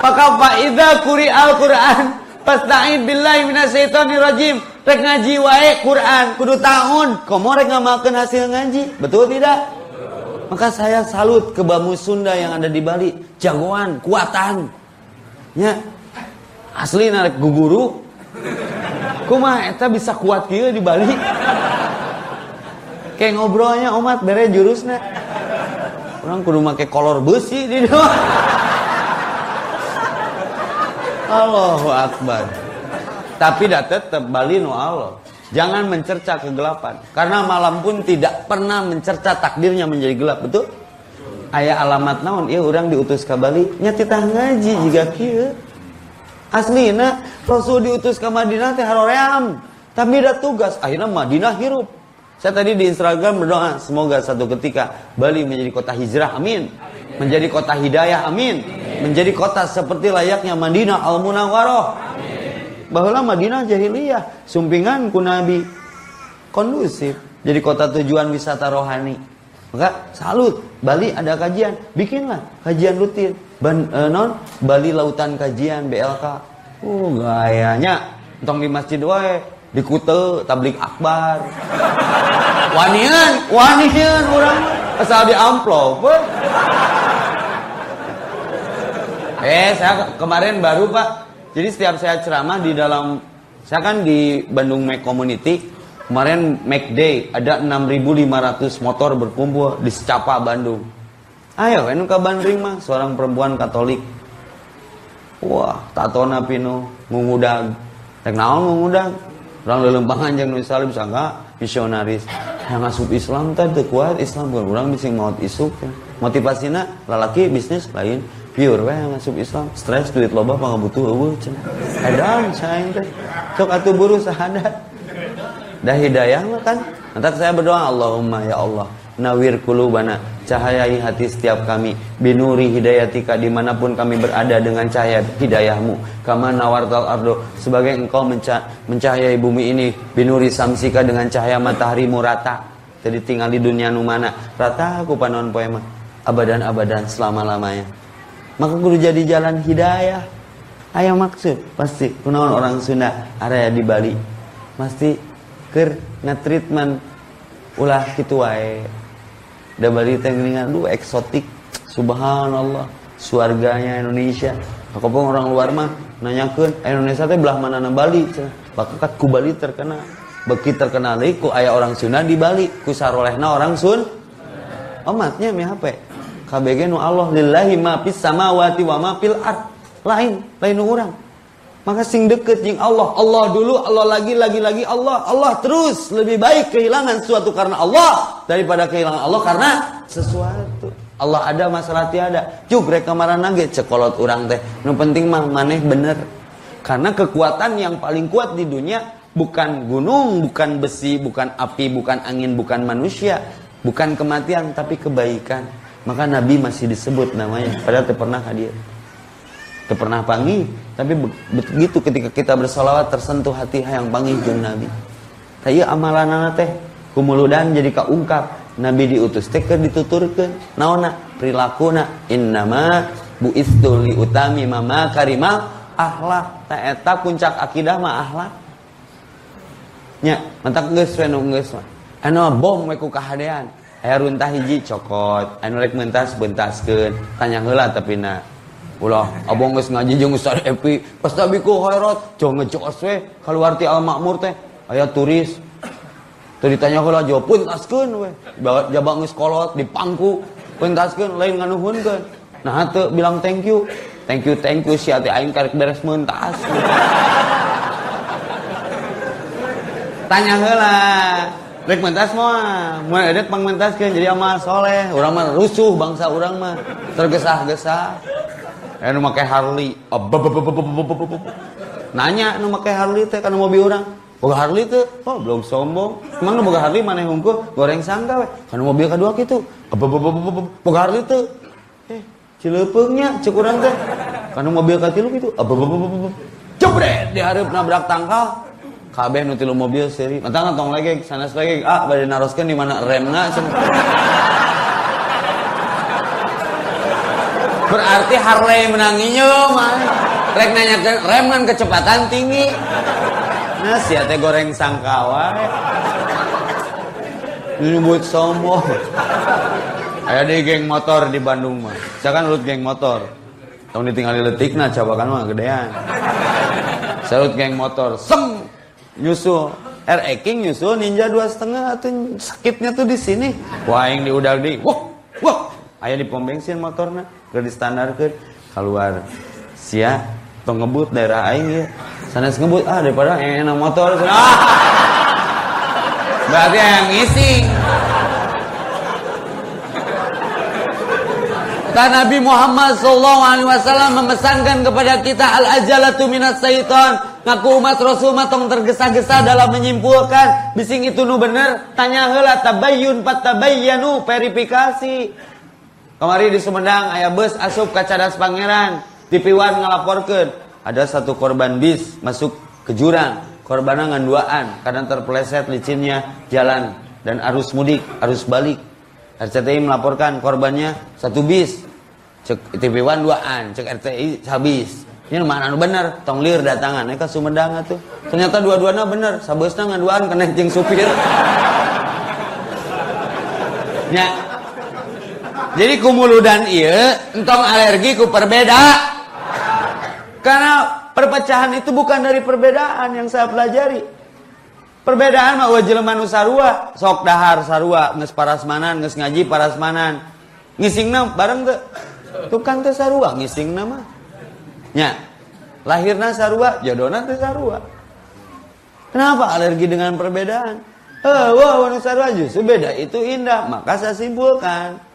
maka faida kuri al Quran Fasta'id billahi minasyaitonir rajim. Rek ngaji wae Quran kudu tahun. Komo rek ngamakeun hasil ngaji. Betul tidak? Maka saya salut ke Bamu Sunda yang ada di Bali. Jagoan, kuatan. Ya. Asli narik guguru. Kuma eta bisa kuat kieu di Bali. Kayak ngobrolnya omat bere jurusnya. Orang kudu make kolor besi di [LAUGHS] doa. Allahu Akbar. Tapi dah tetap Bali no Allah. Jangan mencerca kegelapan. Karena malam pun tidak pernah mencerca takdirnya menjadi gelap. Betul? Ayah alamat naon, iya orang diutus ke Bali. Nyatitah ngaji jika kia. Aslina Rasul diutus ke Madinah teh haroream. Tapi ada tugas. Akhirnya Madinah hirup. Saya tadi di Instagram berdoa, semoga satu ketika Bali menjadi kota hijrah, amin. Menjadi kota hidayah, amin. Menjadi kota seperti layaknya Madinah Al-Munawwaroh. Bahwa Madinah jahiliyah, sumpingan ku Nabi kondusif. Jadi kota tujuan wisata rohani. Maka salut, Bali ada kajian, bikinlah kajian rutin. Ban, eh, non Bali Lautan Kajian BLK. Uh, gayanya. Tong di masjid wae, di Kute tablik akbar. [LAUGHS] Wanian, wanian orang asal di amplop. Eh, saya kemarin baru Pak. Jadi setiap saya ceramah di dalam saya kan di Bandung Mac Community, kemarin Mac Day ada 6.500 motor berkumpul di Secapa Bandung. Ayo, ini ke Bandung mah seorang perempuan Katolik. Wah, tatona pino mengudag. Tek naon mengudag? Orang lelempangan jeung nu salib sangka misionaris. Yang masuk Islam teh kuat Islam bukan orang bisa maut isuk. Ya. Motivasinya lalaki bisnis lain pure we masuk Islam stres duit loba pangabutuh eueuh cenah edan saing teh sok atuh buru sahadat dah hidayah kan? Nanti saya berdoa Allahumma ya Allah nawir kulubana cahayai hati setiap kami. Binuri hidayatika di mana pun kami berada dengan cahaya hidayahmu. Kama nawartal ardo sebagai engkau menca mencahayai bumi ini binuri samsika dengan cahaya matahari rata. Jadi tinggal di dunia numana rata aku panon poema abadan abadan selama lamanya maka kudu jadi jalan hidayah. Ayah maksud? Pasti kunaon orang Sunda? Area di Bali. Pasti ker ngetreatment ulah gitu wae. Da Bali teh lu eksotik. Subhanallah. Suarganya Indonesia. Kakopong orang luar mah nanyakeun Indonesia teh belah mana na Bali maka ku Bali terkena. Beki terkenal ku ayah orang Sunda di Bali. Ku sarolehna orang Sun. Omatnya mi HP KBG nu Allah lillahi ma fis samawati wa ma fil. Lain, lain nu urang. Maka sing deket jeung Allah, Allah dulu, Allah lagi, lagi, lagi Allah, Allah terus lebih baik kehilangan sesuatu karena Allah daripada kehilangan Allah karena sesuatu. Allah ada masalah tiada. Cuk rek kamaran nage cekolot urang teh. Nu penting mah maneh bener. Karena kekuatan yang paling kuat di dunia bukan gunung, bukan besi, bukan api, bukan angin, bukan manusia, bukan kematian tapi kebaikan. Maka Nabi masih disebut namanya, padahal pernah hadir. Tidak pernah panggil, tapi begitu ketika kita bersolawat tersentuh hati yang panggil jeng Nabi. Tapi amalan anak teh kumuludan jadi kaungkap. Nabi diutus teh ke dituturkan. Naona nak innama buistu li utami mama karimal akhlak. Tak eta puncak akidah mah akhlak. Nya, mantak geus we nu geus mah. Anu bom we ku kahadean aya runtah hiji cokot anu rek mentas bentaskeun tanya heula tapi na ulah abong geus ngaji jeung Ustaz Epi pas tabiku khairat jong ngecos we kaluar ti al makmur teh. Aya turis. Teu ditanya heula jawab puntaskeun we? Jabang geus kolot dipangku puntaskeun lain nganuhunkeun. Nah teu bilang thank you. Thank you thank you sia teh aing karek beres mentas tanya heula Rek mentas mah, mulai edek pang mentas kan jadi amal soleh. Orang mah rusuh bangsa orang mah. Tergesa-gesa. Eh nu make Harley. Nanya nu make Harley teh kana mobil orang. Boga Harley teh, oh belum sombong. Emang nu boga Harley mana hungkul goreng sangka we. Kana mobil kedua gitu. Boga Harley teh. Eh, cilepeungnya cek urang teh. Kana mobil katilu gitu. Jebret dihareup nabrak tangkal kabeh nu tilu mobil seri mata tong lagi sana lagi ah bade naroskeun di mana remna berarti Harley menanginya mah rek nanyakeun rem kan kecepatan tinggi. Nah sia teh goreng sangkawa. Nyebut sombong aya di geng motor di Bandung mah saya kan urut geng motor. Tong ditinggali letik nah coba kan mah gedean. Saya urut geng motor sem nyusul R King nyusul ninja dua setengah atau sakitnya tuh di sini. Wah yang di udah di wah wah. Ayah di pom bensin motornya di standar ke keluar. Sia tong ngebut daerah aing ya. Sana ngebut ah daripada enak motor. Ah berarti yang ngisi. Kata Nabi Muhammad SAW memesankan kepada kita al ajalatu minas syaitan. Ngaku umat Rasul mah tong tergesa-gesa dalam menyimpulkan bising itu nu bener tanya heula tabayyun patabayyanu verifikasi kemari di Sumedang ayah bus asup ke Cadas Pangeran. Tipiwan ngalaporkan ada satu korban bis masuk ke jurang. Korbannya nganduaan karena terpeleset licinnya jalan dan arus mudik arus balik. RCTI melaporkan korbannya satu bis. Cek TV1 duaan cek RCTI habis. Ini mana anu bener? Tong lir datangan mereka Sumedang tuh ternyata dua-duanya bener sabesna ngaduaan kena jeng supir. [LAUGHS] Ya jadi kumuludan iya entong alergi ku perbeda. Karena perpecahan itu bukan dari perbedaan yang saya pelajari. Perbedaan mah wajil manu sarua sok dahar sarua nges parasmanan nges ngaji parasmanan. Ngisingna bareng tuh tukang teh sarua ngising nama nya lahirna sarua jodohna teh sarua. Kenapa alergi dengan perbedaan? Eh wah wanu sarua justru beda. Itu indah maka saya simpulkan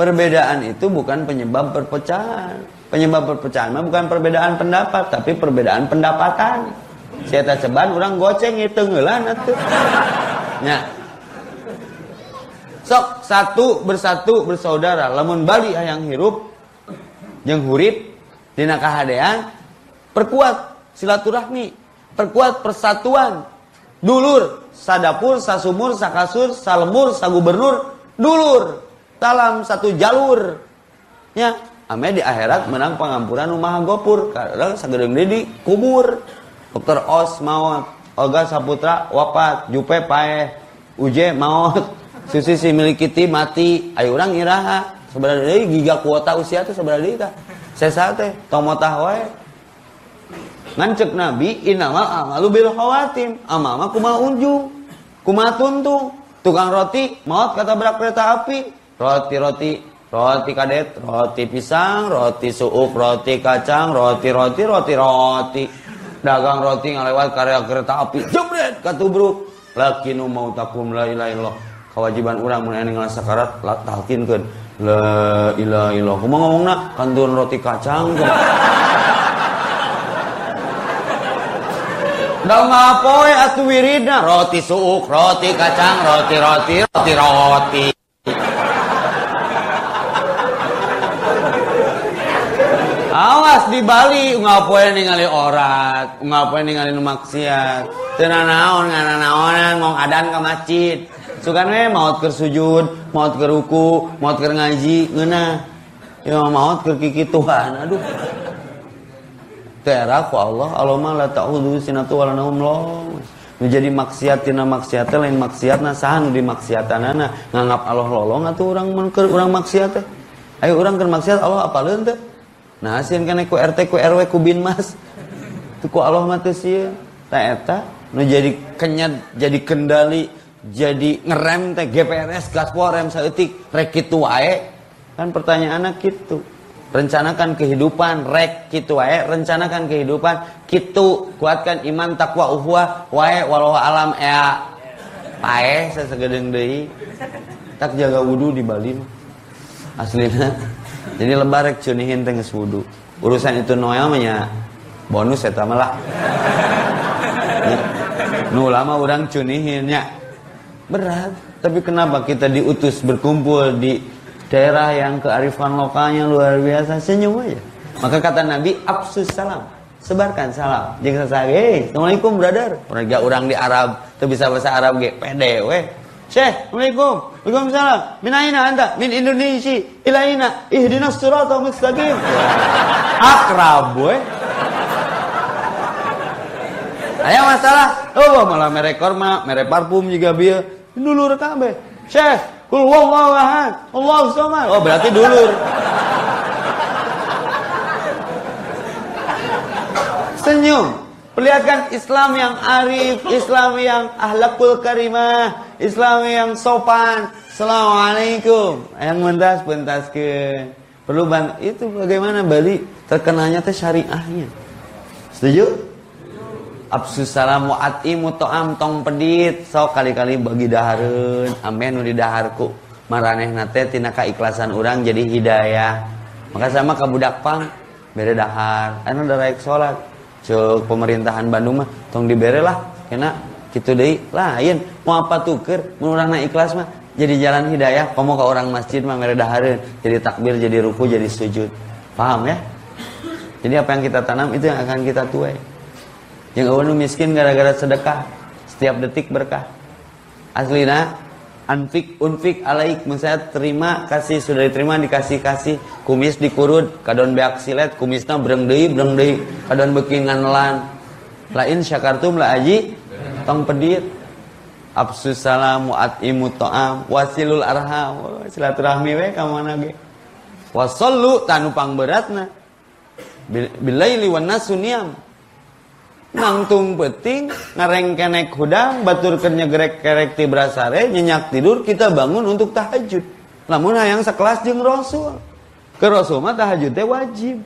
perbedaan itu bukan penyebab perpecahan. Penyebab perpecahan mah bukan perbedaan pendapat tapi perbedaan pendapatan. Saya tak ceban orang goceng itu ngelan atuh nya. Sok satu bersatu bersaudara lamun bali hayang hirup jeung hurip dina kahadean perkuat silaturahmi perkuat persatuan. Dulur sadapur sasumur sakasur salemur sagubernur dulur dalam satu jalur. Ya ame di akhirat menang pengampuran rumah gopur karena sagedeng di kubur. Dokter os maut Olga Saputra wafat Jupe paeh Uje maut [LAUGHS] Susi si milikiti mati ayo orang iraha. Sebenarnya giga kuota usia tuh sebenarnya tah saya sate tomotah wae. Ngancek nabi inamal amalu bil khawatim. Amal mah kumaha unjung kumaha tuntung tukang roti maut kata berak kereta api roti roti roti kadet roti pisang roti suuk roti kacang roti roti roti roti. Dagang roti ngalewat karya kereta api. Jebret katubruk lakinu mau takum la ilaha illallah. Kewajiban orang mun ngalah sakarat talkinkeun la ilaha illallah. Kumaha ngomongna kantun roti kacang Da ngapoe atuh wiridna. Roti suuk, roti kacang, roti roti, roti roti. Awas di Bali ngapoe ningali orat, ngapoe ningali maksiat. Teu naon ngana naonan ngong adan ka masjid. Sugan we maot keur sujud, maot keur ruku, maot keur ngaji, ngeunah. Ya maot keur kikituhan. Aduh. Tera ku Allah, Allah mah la ta'udhu sinatu long. Nu jadi maksiat tina maksiat lain maksiatna saha nu dimaksiatanana nganggap Allah lolong mun keur urang maksiat teh. Ayo urang keur maksiat Allah apaleun teh? Nah, sieun kana ku RT ku RW ku binmas. Tuh ku Allah mah teu sieun. Tah eta nu jadi kenyat, jadi kendali, jadi ngerem teh GPRS gaspol rem saeutik rek kitu wae. Kan pertanyaanna kitu. Rencanakan kehidupan rek kitu wae, rencanakan kehidupan kitu, kuatkan iman takwa uhwah wae walau alam ea pae sasegedeng deui. Tak jaga wudu di Bali mah. Aslina. Jadi lebar cunihin geus wudu. Urusan itu noel mah nya bonus eta mah lah. Nu lama urang cunihin nya. Berat, tapi kenapa kita diutus berkumpul di daerah yang kearifan lokalnya luar biasa? Senyum aja. Maka kata Nabi absus salam. Sebarkan salam. Jangan saya hey assalamualaikum brother. Mereka orang di Arab tuh bisa bahasa Arab pede Syekh, Assalamualaikum. Waalaikumsalam. Min aina anta? Min Indonesia. Ila aina? Ihdinas siratal mustaqim. Akrab, we. Aya masalah. Oh, malah merek korma, merek parfum juga bieu. Dulur kabeh. Syekh, Kul wallahu ahad, Allahu. Oh, berarti dulur. Senyum. Perlihatkan Islam yang arif, Islam yang ahlakul karimah, Islam yang sopan. Assalamualaikum. Yang mentas pentaskeun. Perlu bantu itu bagaimana Bali terkenalnya teh syariahnya. Setuju? Absus salam wa atimu to'am tong pedit sok kali-kali bagi dahareun amin nu didaharku maranehna teh tina keikhlasan urang jadi hidayah maka sama ka budak pang bere dahar anu da raek salat cek pemerintahan Bandung mah tong dibere lah kena gitu deh lain mau apa tuker? Mau orang ikhlas mah jadi jalan hidayah. Kamu ke orang masjid mah mere jadi takbir jadi ruku jadi sujud. Paham ya? Jadi apa yang kita tanam itu yang akan kita tuai. Yang awalnya miskin gara-gara sedekah setiap detik berkah. Aslina anfik unfik alaik. Saya terima kasih sudah diterima dikasih kasih. Kumis dikurut kadon beak silet kumisna breng deui breng deui. Kadon beuki nganelan. Lain syakartum la aji tong pedit. Absus salam atimu ta'am. Wasilul arham. Oh, silaturahmi we ka mana ge? Wasallu tanupang beratna bilaili wan nasuniam nangtung peting ngareng kenek hudang batur nyegrek kerek ti brasare nyenyak tidur kita bangun untuk tahajud. Lamun hayang sekelas jeung rasul. Ke rasul mah tahajud wajib.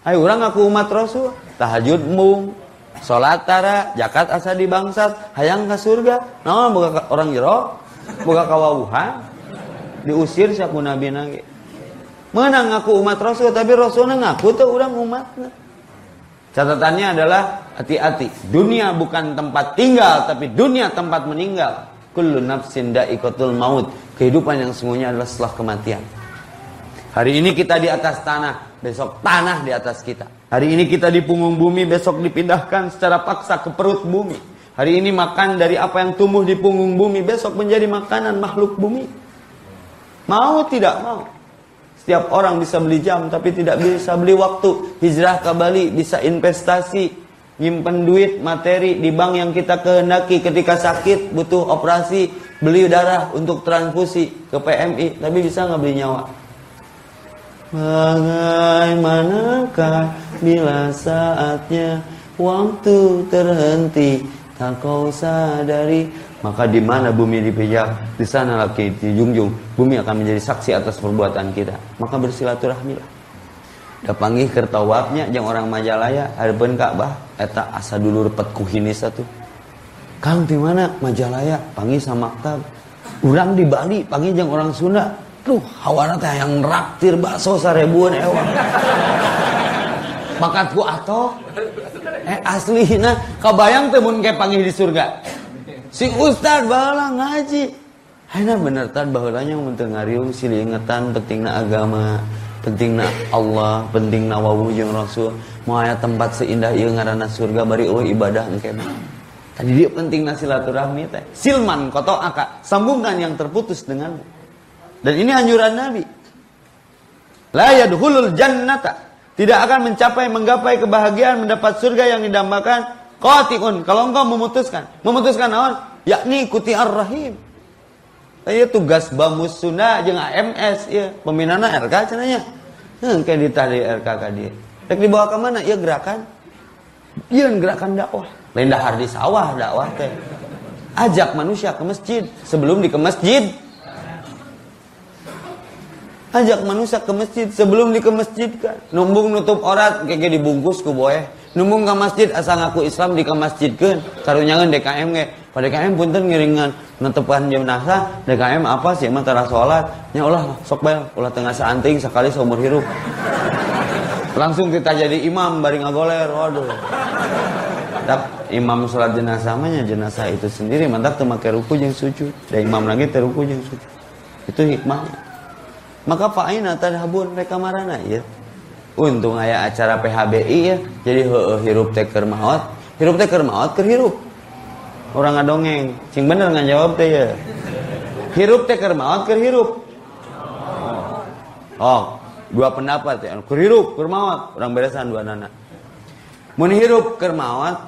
Ayo urang aku umat rasul tahajud mung. Salat tara jakat asa di bangsat hayang ke surga. Naon boga orang jero boga kawawuhan diusir saku nabi nage menang aku umat rasul tapi rasulna ngaku tuh urang umatna Catatannya adalah hati-hati. Dunia bukan tempat tinggal, tapi dunia tempat meninggal. Kullu nafsin da'ikotul maut. Kehidupan yang sungguhnya adalah setelah kematian. Hari ini kita di atas tanah, besok tanah di atas kita. Hari ini kita di punggung bumi, besok dipindahkan secara paksa ke perut bumi. Hari ini makan dari apa yang tumbuh di punggung bumi, besok menjadi makanan makhluk bumi. Mau tidak mau. Setiap orang bisa beli jam tapi tidak bisa beli waktu. Hijrah ke Bali bisa investasi, nyimpen duit, materi di bank yang kita kehendaki ketika sakit butuh operasi, beli darah untuk transfusi ke PMI, tapi bisa nggak beli nyawa? Bagaimanakah bila saatnya waktu terhenti tak kau sadari maka di mana bumi dipijak, di sana lagi dijunjung. Bumi akan menjadi saksi atas perbuatan kita. Maka bersilaturahmilah. Da panggih kertawapnya jang orang Majalaya pun Ka'bah eta asa dulu repet kuhini satu. Kang di mana Majalaya panggih sama maktab. Urang di Bali panggih jang orang Sunda. Tuh hawana teh yang raktir bakso sarebuan ewan. Bakatku atau eh asli nah kabayang teh mun panggih di surga. Si Ustad bahala ngaji. Hanya bener tan bahalanya untuk ngariung silingetan pentingna agama, pentingna Allah, pentingna wawu jeung Rasul. Aya tempat seindah ieu ngaranna surga bari eueuh ibadah engke. Tadi dia penting silaturahmi teh. Silman koto aka, sambungkan yang terputus denganmu. Dan ini anjuran Nabi. La yadkhulul jannata. Tidak akan mencapai menggapai kebahagiaan mendapat surga yang didambakan Qati'un kalau engkau memutuskan. Memutuskan naon? Yakni ikuti ar-rahim. Iya tugas bamus Sunda jeung AMS ya, pembinana RK cenanya. Heuh kayak RK ka dieu. Rek dibawa ke mana? Iya gerakan. Iya gerakan dakwah. Lain dahar di sawah dakwah teh. Ajak manusia ke masjid sebelum di ke masjid. Ajak manusia ke masjid. Sebelum di ke masjid kan. Numbung nutup orat kayak dibungkus ku boeh numbung ke masjid asal ngaku Islam di ke masjid kan. Karunyangan DKM ge pada DKM punten ngiringan. Netepan jenazah DKM apa sih emang tara sholat? Nya Allah sok bae ulah tengah seanting sekali seumur hidup. Langsung kita jadi imam bari ngagoler waduh. Tak imam sholat jenazah mah jenazah itu sendiri mantap teu make ruku jeung sujud. Da imam lagi teu ruku jeung sujud. Itu hikmahnya maka fa'ina tadhabun mereka marana ya untung ayah acara PHBI ya jadi hirup teker maut hirup teker maut ke hirup. Orang ngadongeng. Cing bener nggak jawab teh ya hirup teker maut ke hirup. Oh. Dua pendapat ya ke hirup ke maut orang beresan dua nana. Mun hirup ke maut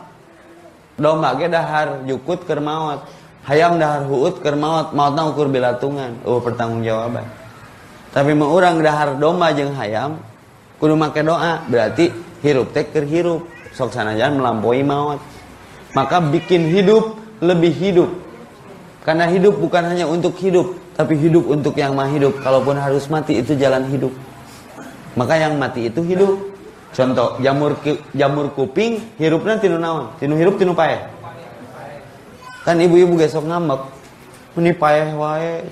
domba ge dahar jukut ke maut hayam dahar huut ke maut mautna ukur bilatungan. Oh pertanggungjawaban tapi mau orang dahar domba jeng hayam kudu make doa. Berarti hirup teh keur hirup. Sok sanajan melampaui maut maka bikin hidup lebih hidup. Karena hidup bukan hanya untuk hidup tapi hidup untuk yang mah hidup. Kalaupun harus mati itu jalan hidup. Maka yang mati itu hidup. Contoh jamur jamur kuping hirupnya tinu naon? Tinu hirup tinu paeh? Kan ibu-ibu gesok ngambek. Ini paeh wae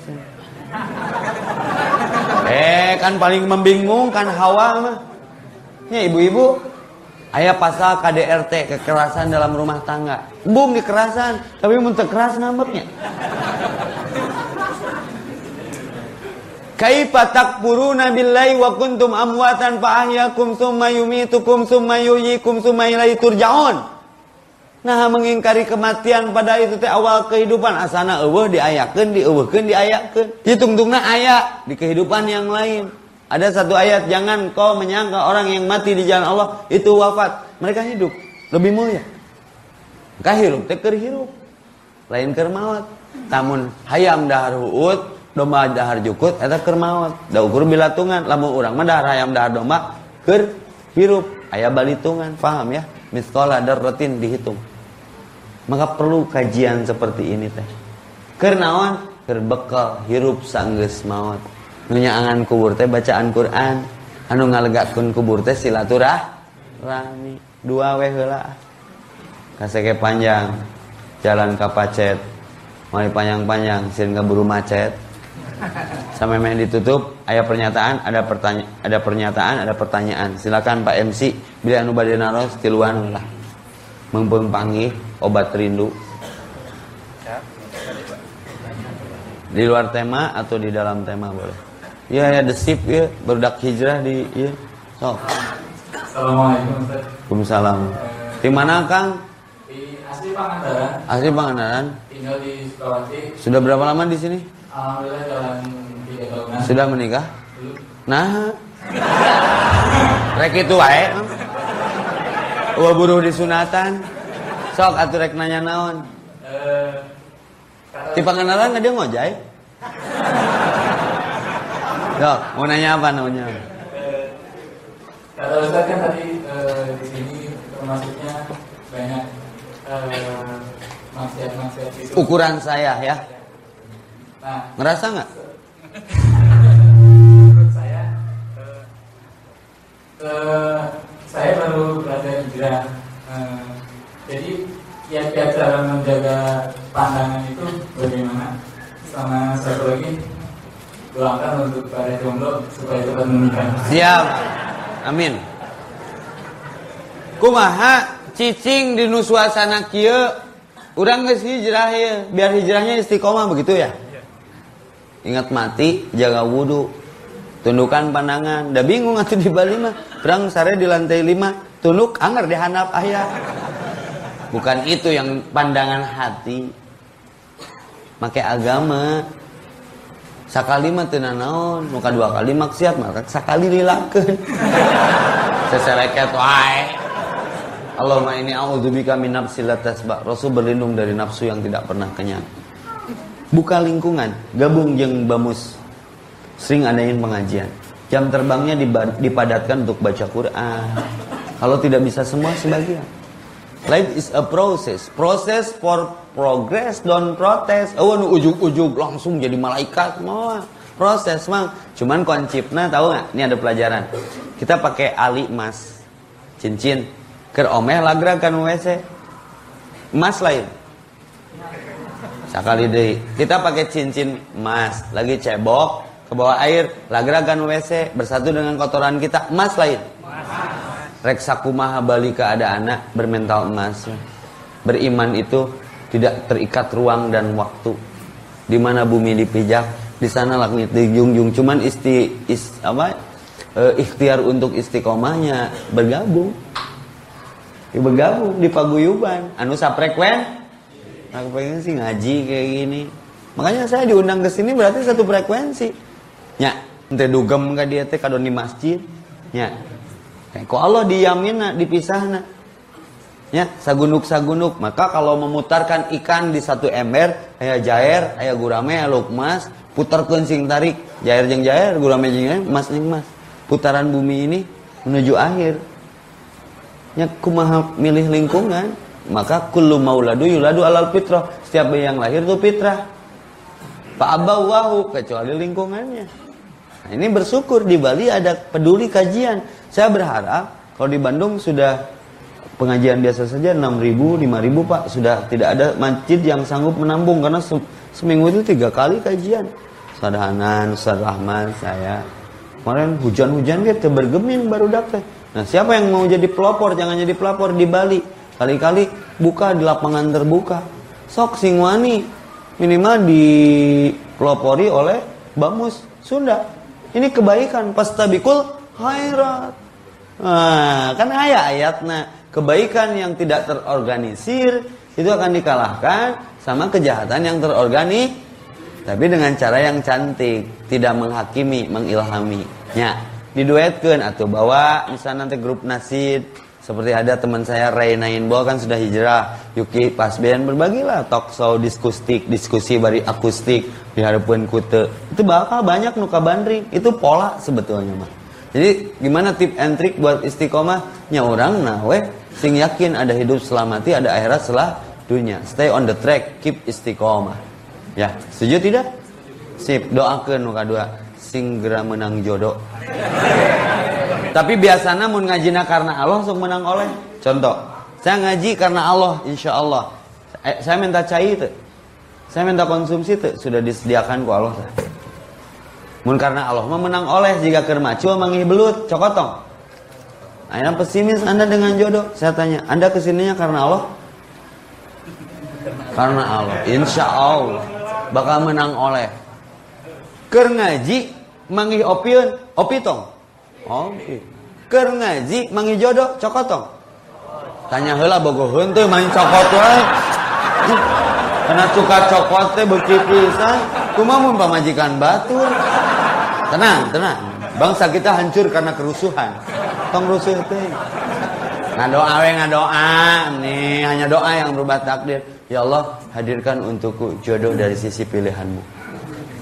Eh kan paling membingungkan Hawa mah. Ya ibu-ibu Ayah pasal KDRT kekerasan dalam rumah tangga. Bung kekerasan, tapi mun keras ngambeknya. Kaifa takfuruna billahi wa kuntum amwatan fa ahyakum summa yumitukum summa yuhyikum summa ilaihi turja'un. Nah mengingkari kematian pada itu teh awal kehidupan asana eueuh diayakeun dieuweuhkeun diayakeun. Ditungtungna aya di kehidupan yang lain. Ada satu ayat, jangan kau menyangka orang yang mati di jalan Allah itu wafat. Mereka hidup, lebih mulia. Kah hirup, teker hirup. Lain kermawat. Tamun hayam dahar huut, domba dahar jukut, eta kermawat. Da ukur bilatungan, lamun urang mah dahar hayam dahar domba, ker hirup. Ayah balitungan, paham ya? Miskola darrotin dihitung. Maka perlu kajian seperti ini teh. Kernawan, kerbekal, hirup sanggeus mawat. Nunyaangan kubur teh bacaan Quran. Anu ngalegakeun kubur teh silaturahmi. Dua we heula. Kaseke panjang. Jalan ka pacet. Mari panjang-panjang sieun buru macet. Sampai main ditutup ayat pernyataan ada pertanyaan ada pernyataan ada pertanyaan. Silakan Pak MC bila anu badhe naros tiluan lah mumpung panggih obat rindu di luar tema atau di dalam tema boleh Ya ya desip ya berdak hijrah di ya. So. Assalamualaikum Ustaz. Waalaikumsalam. Di mana Kang? Di asli Pangandaran. Asli Pangandaran. Tinggal di Sukawati. Sudah berapa lama di sini? Alhamdulillah jalan tahunan. Sudah menikah? Belum. Nah. Rek itu wae. Wah buruh di sunatan. Sok atuh rek nanya naon. Eh, Di Pangandaran nggak dia ngojay? Yo, mau nanya apa namanya? eh, kata Ustaz kan tadi eh, di sini termasuknya banyak eh, maksiat-maksiat itu. Ukuran saya ya. Nah, Ngerasa nggak? [LAUGHS] menurut saya eh, eh, saya baru belajar hijrah Eh, jadi kiat-kiat cara menjaga pandangan itu bagaimana sama satu lagi doakan untuk para jomblo supaya cepat menikah Siap. Amin. Kumaha cicing di nu suasana kieu urang geus hijrah ya, biar hijrahnya istiqomah begitu ya. Ingat mati, jaga wudhu, tundukkan pandangan. Da bingung atuh di Bali mah, perang sare di lantai lima, tunduk anggar di handap ayah. Bukan itu yang pandangan hati. Make agama, sakali mah teu naon muka dua kali maksiat maka sakali lilakeun seseleket wae. Allahumma ini a'udzubika min nafsil tasba. Rasul berlindung dari nafsu yang tidak pernah kenyang. Buka lingkungan. Gabung jeung bamus sering adain pengajian jam terbangnya dipadatkan untuk baca Quran kalau tidak bisa semua sebagian Life is a process. Process for progress, don't protest. Oh, ujuk-ujuk langsung jadi malaikat mau. Proses mang. Cuman konsepnya tahu nggak? Ini ada pelajaran. Kita pakai ali emas, cincin, ker omeh lagra kan WC. Emas lain. Sekali deh. Kita pakai cincin emas, lagi cebok ke bawah air, lagra kan WC bersatu dengan kotoran kita, emas lain. Rek sakumaha balik ada anak bermental emas. Beriman itu tidak terikat ruang dan waktu. Di mana bumi dipijak, di sana langit dijunjung. Cuman isti is, apa? E, ikhtiar untuk istiqomahnya bergabung. Ya, bergabung di paguyuban. Anu sapreken. Aku pengen sih ngaji kayak gini. Makanya saya diundang ke sini berarti satu frekuensi. Ya, ente dugem ka dia teh kadon di masjid. Ya, Kok Allah diamina, dipisahna. Ya, sagunuk-sagunuk. Maka kalau memutarkan ikan di satu ember, ayah jair, ayah gurame, ayah lukmas, putar kencing tarik. Jair jeng jair, gurame jeng jair, emas jeng emas. Putaran bumi ini menuju akhir. Ya, kumaha milih lingkungan. Maka kullu mauladu yuladu alal fitrah. Setiap yang lahir itu fitrah. Fa'abawahu, kecuali lingkungannya. Nah, ini bersyukur di Bali ada peduli kajian. Saya berharap kalau di Bandung sudah pengajian biasa saja 6 ribu, 5 ribu Pak. Sudah tidak ada masjid yang sanggup menampung karena seminggu itu tiga kali kajian. Sadahanan, Ustaz saya. Kemarin hujan-hujan dia bergeming baru dapat. Nah, siapa yang mau jadi pelopor? Jangan jadi pelopor di Bali. Kali-kali buka di lapangan terbuka. Sok sing wani minimal dipelopori oleh Bamus. Sunda. Ini kebaikan. Pastabikul khairat. Nah, kan ayat ayat nah kebaikan yang tidak terorganisir itu akan dikalahkan sama kejahatan yang terorganisir tapi dengan cara yang cantik tidak menghakimi mengilhami ya atau bawa misalnya nanti grup nasid seperti ada teman saya Ray Nainbol kan sudah hijrah Yuki Pasben berbagilah talk show diskustik diskusi bari akustik di hadapan kute itu bakal banyak nuka bandring itu pola sebetulnya mah jadi gimana tip and trick buat istiqomah? Nya orang nawe sing yakin ada hidup selamati, ada akhirat setelah dunia. Stay on the track, keep istiqomah. Ya, setuju tidak? Sip, doakan nuka dua sing segera menang jodoh. Tapi biasanya mau ngajina karena Allah untuk menang oleh. Contoh, saya ngaji karena Allah, insya Allah. Eh, saya minta cai itu. Saya minta konsumsi itu sudah disediakan ku Allah. Mun karena Allah menang oleh jika kermacu mangih belut cokotong. Anda pesimis Anda dengan jodoh. Saya tanya, Anda ke sininya karena Allah? Karena Allah. Insya Allah bakal menang oleh. Ker ngaji mangih opiun, opitong. Oke. Ker ngaji mangih jodoh cokotong. Tanya hela bogoheun teh main cokot wae. [LAUGHS] Karena suka cokot teh beuki pisan. Kumaha mun pamajikan batu. Tenang, tenang. Bangsa kita hancur karena kerusuhan. Tong rusuh teh. Ngadoa we ngadoa. Nih, hanya doa yang berubah takdir. Ya Allah, hadirkan untukku jodoh dari sisi pilihanmu.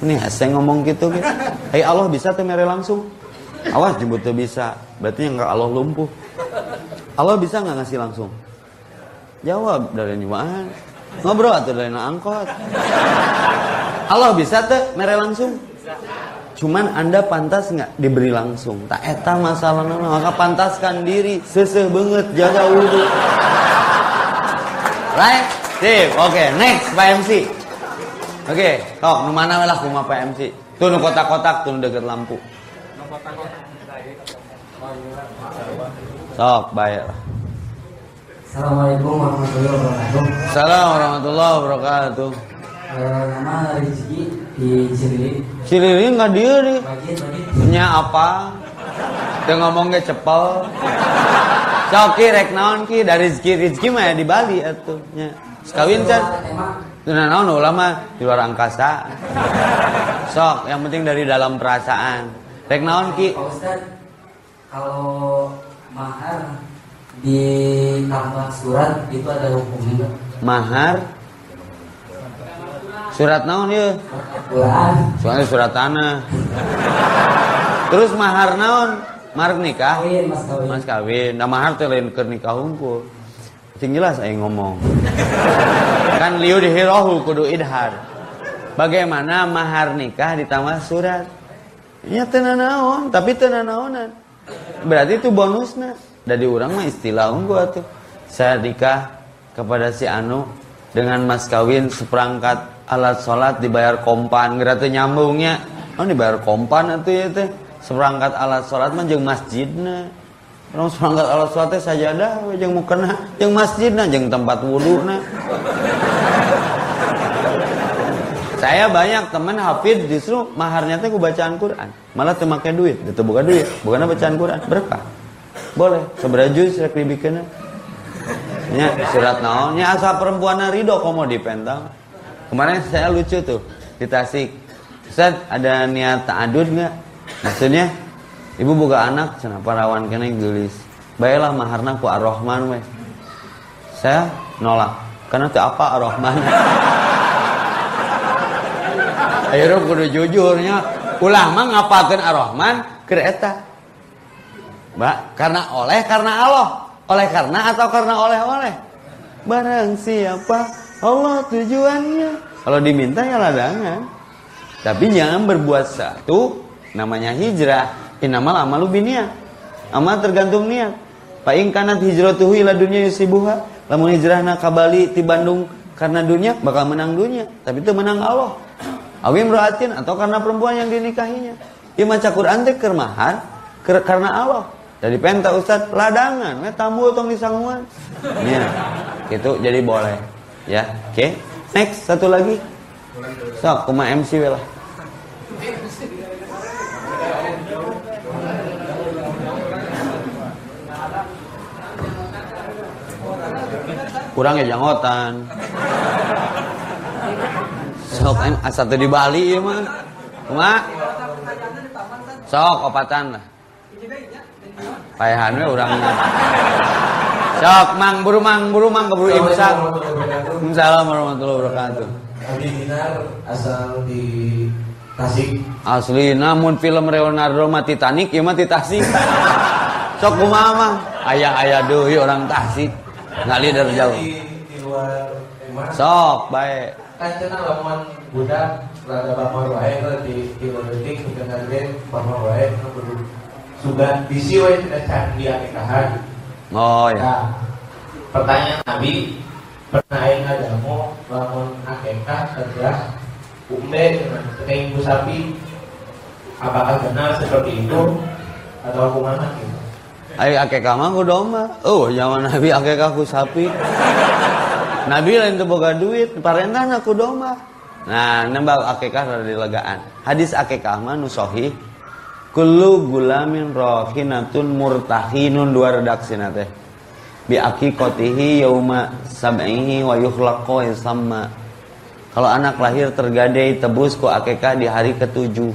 Nih, saya ngomong gitu gitu. Hei Allah bisa tuh mere langsung. Awas jemput bisa. Berarti yang Allah lumpuh. Allah bisa nggak ngasih langsung? Jawab dari nyumaan. Ngobrol atau dari angkot. Allah bisa tuh mere langsung? Cuman anda pantas nggak diberi langsung. Tak eta masalah nama. Maka pantaskan diri. Seseh banget jaga wudhu. Right? Sip. Oke. Okay. Next Pak MC. Oke. Okay. Nu mana lah rumah Pak MC. Tuh kotak-kotak. Tuh deket lampu. Sok. Bayar. Assalamualaikum warahmatullahi wabarakatuh. Assalamualaikum warahmatullahi wabarakatuh. Uh, nama Rizky di Cilili. Cilili nggak dia nih. Punya apa? Dia ngomong ke cepel. Coki rek naon ki dari rezeki rezeki mah ya di Bali atuh nya. Sekawin can. Teu naon ulama di luar angkasa. Sok, yang penting dari dalam perasaan. Rek naon ki? Pak kalau mahar ditambah surat itu ada hukumnya? Mahar Surat naon ya? Soalnya surat tanah. Terus mahar naon? Mahar nikah? Mas kawin. Mas kawin. Nah mahar teh lain keur nikah hungkul. Sing jelas aing ngomong. kan liu dihirohu kudu idhar. Bagaimana mahar nikah ditambah surat? Ya teu naon, tapi teu naonan. Berarti itu bonusnya. Dari orang mah istilah unggul tuh. Saya nikah kepada si Anu dengan mas kawin seperangkat alat sholat dibayar kompan. Geratu nyambungnya. Oh dibayar kompan itu ya teh. Seperangkat alat sholat mah jeung masjidna. Orang seperangkat alat sholat teh sajadah we jeung mukena jeung masjidna jeung tempat wuduna. Saya banyak teman hafid justru maharnya teh ku bacaan Quran. Malah teu make duit, itu bukan duit, bukan bacaan Quran, berkah. Boleh, seberapa juz rek dibikeun. Nya surat naon? Nya asal perempuan ridho komo dipentang. Kemarin saya lucu tuh di Tasik. Ustaz, ada niat ta'adud nggak? Maksudnya ibu buka anak kenapa rawan kena gelis. Baiklah maharna ku Ar-Rahman weh. Saya nolak. Karena itu apa Ar-Rahman? [LAUGHS] Akhirnya kudu jujurnya ulah mah ngapakeun Ar-Rahman keur eta. Mbak, karena oleh karena Allah. Oleh karena atau karena oleh-oleh? Barang siapa Allah tujuannya. Kalau diminta ya ladangan. Tapi jangan berbuat satu namanya hijrah. Inamal amalu biniat. Amal tergantung niat. Fa in kanat hijratuhu ila dunya yusibuha. Lamun hijrahna ka Bali ti Bandung karena dunia bakal menang dunia, tapi itu menang Allah. Awim rohatin atau karena perempuan yang dinikahinya. Ieu maca Quran teh keur mahar karena Allah. Jadi penta Ustad ladangan, we tamu tong disanguan. Iya. Itu jadi boleh. Ya, oke. Okay. Next satu lagi. Sok, kuma MC lah. Kurang ya jangotan. Sok asal di Bali ya mah. Kuma. Sok opatan lah. Payahan we urangnya. Sok mang buru mang buru mang keburu imsak. Assalamualaikum warahmatullahi wabarakatuh. Abi Dinar asal di Tasik. Asli namun film Leonardo mah Titanic ya mah di Tasik. Sok kumaha mah? Ayah-ayah deui orang Tasik. Ngali dari jauh. Sok baik. Kan cenah lamun budak rada bamor wae di di leutik dengan ge bamor wae kudu sudah bisi wae cenah can dia nikahan. Oh ya. Nah, pertanyaan Nabi pernah aing ngadamu lamun akekah adalah umbe dengan ibu sapi apakah benar seperti itu atau kumaha gitu? Ayo akekah mah ku domba. Oh, zaman Nabi akekah ku sapi. Nabi lain boga duit, parentahna ku domba. Nah, nembak akekah rada dilegaan. Hadis akekah mah nu sahih. Kullu gulamin rahinatun murtahinun dua redaksina teh. Bi aqiqatihi yauma sab'ihi wa yukhlaqu sama. Kalau anak lahir tergadai tebus ku akekah di hari ketujuh.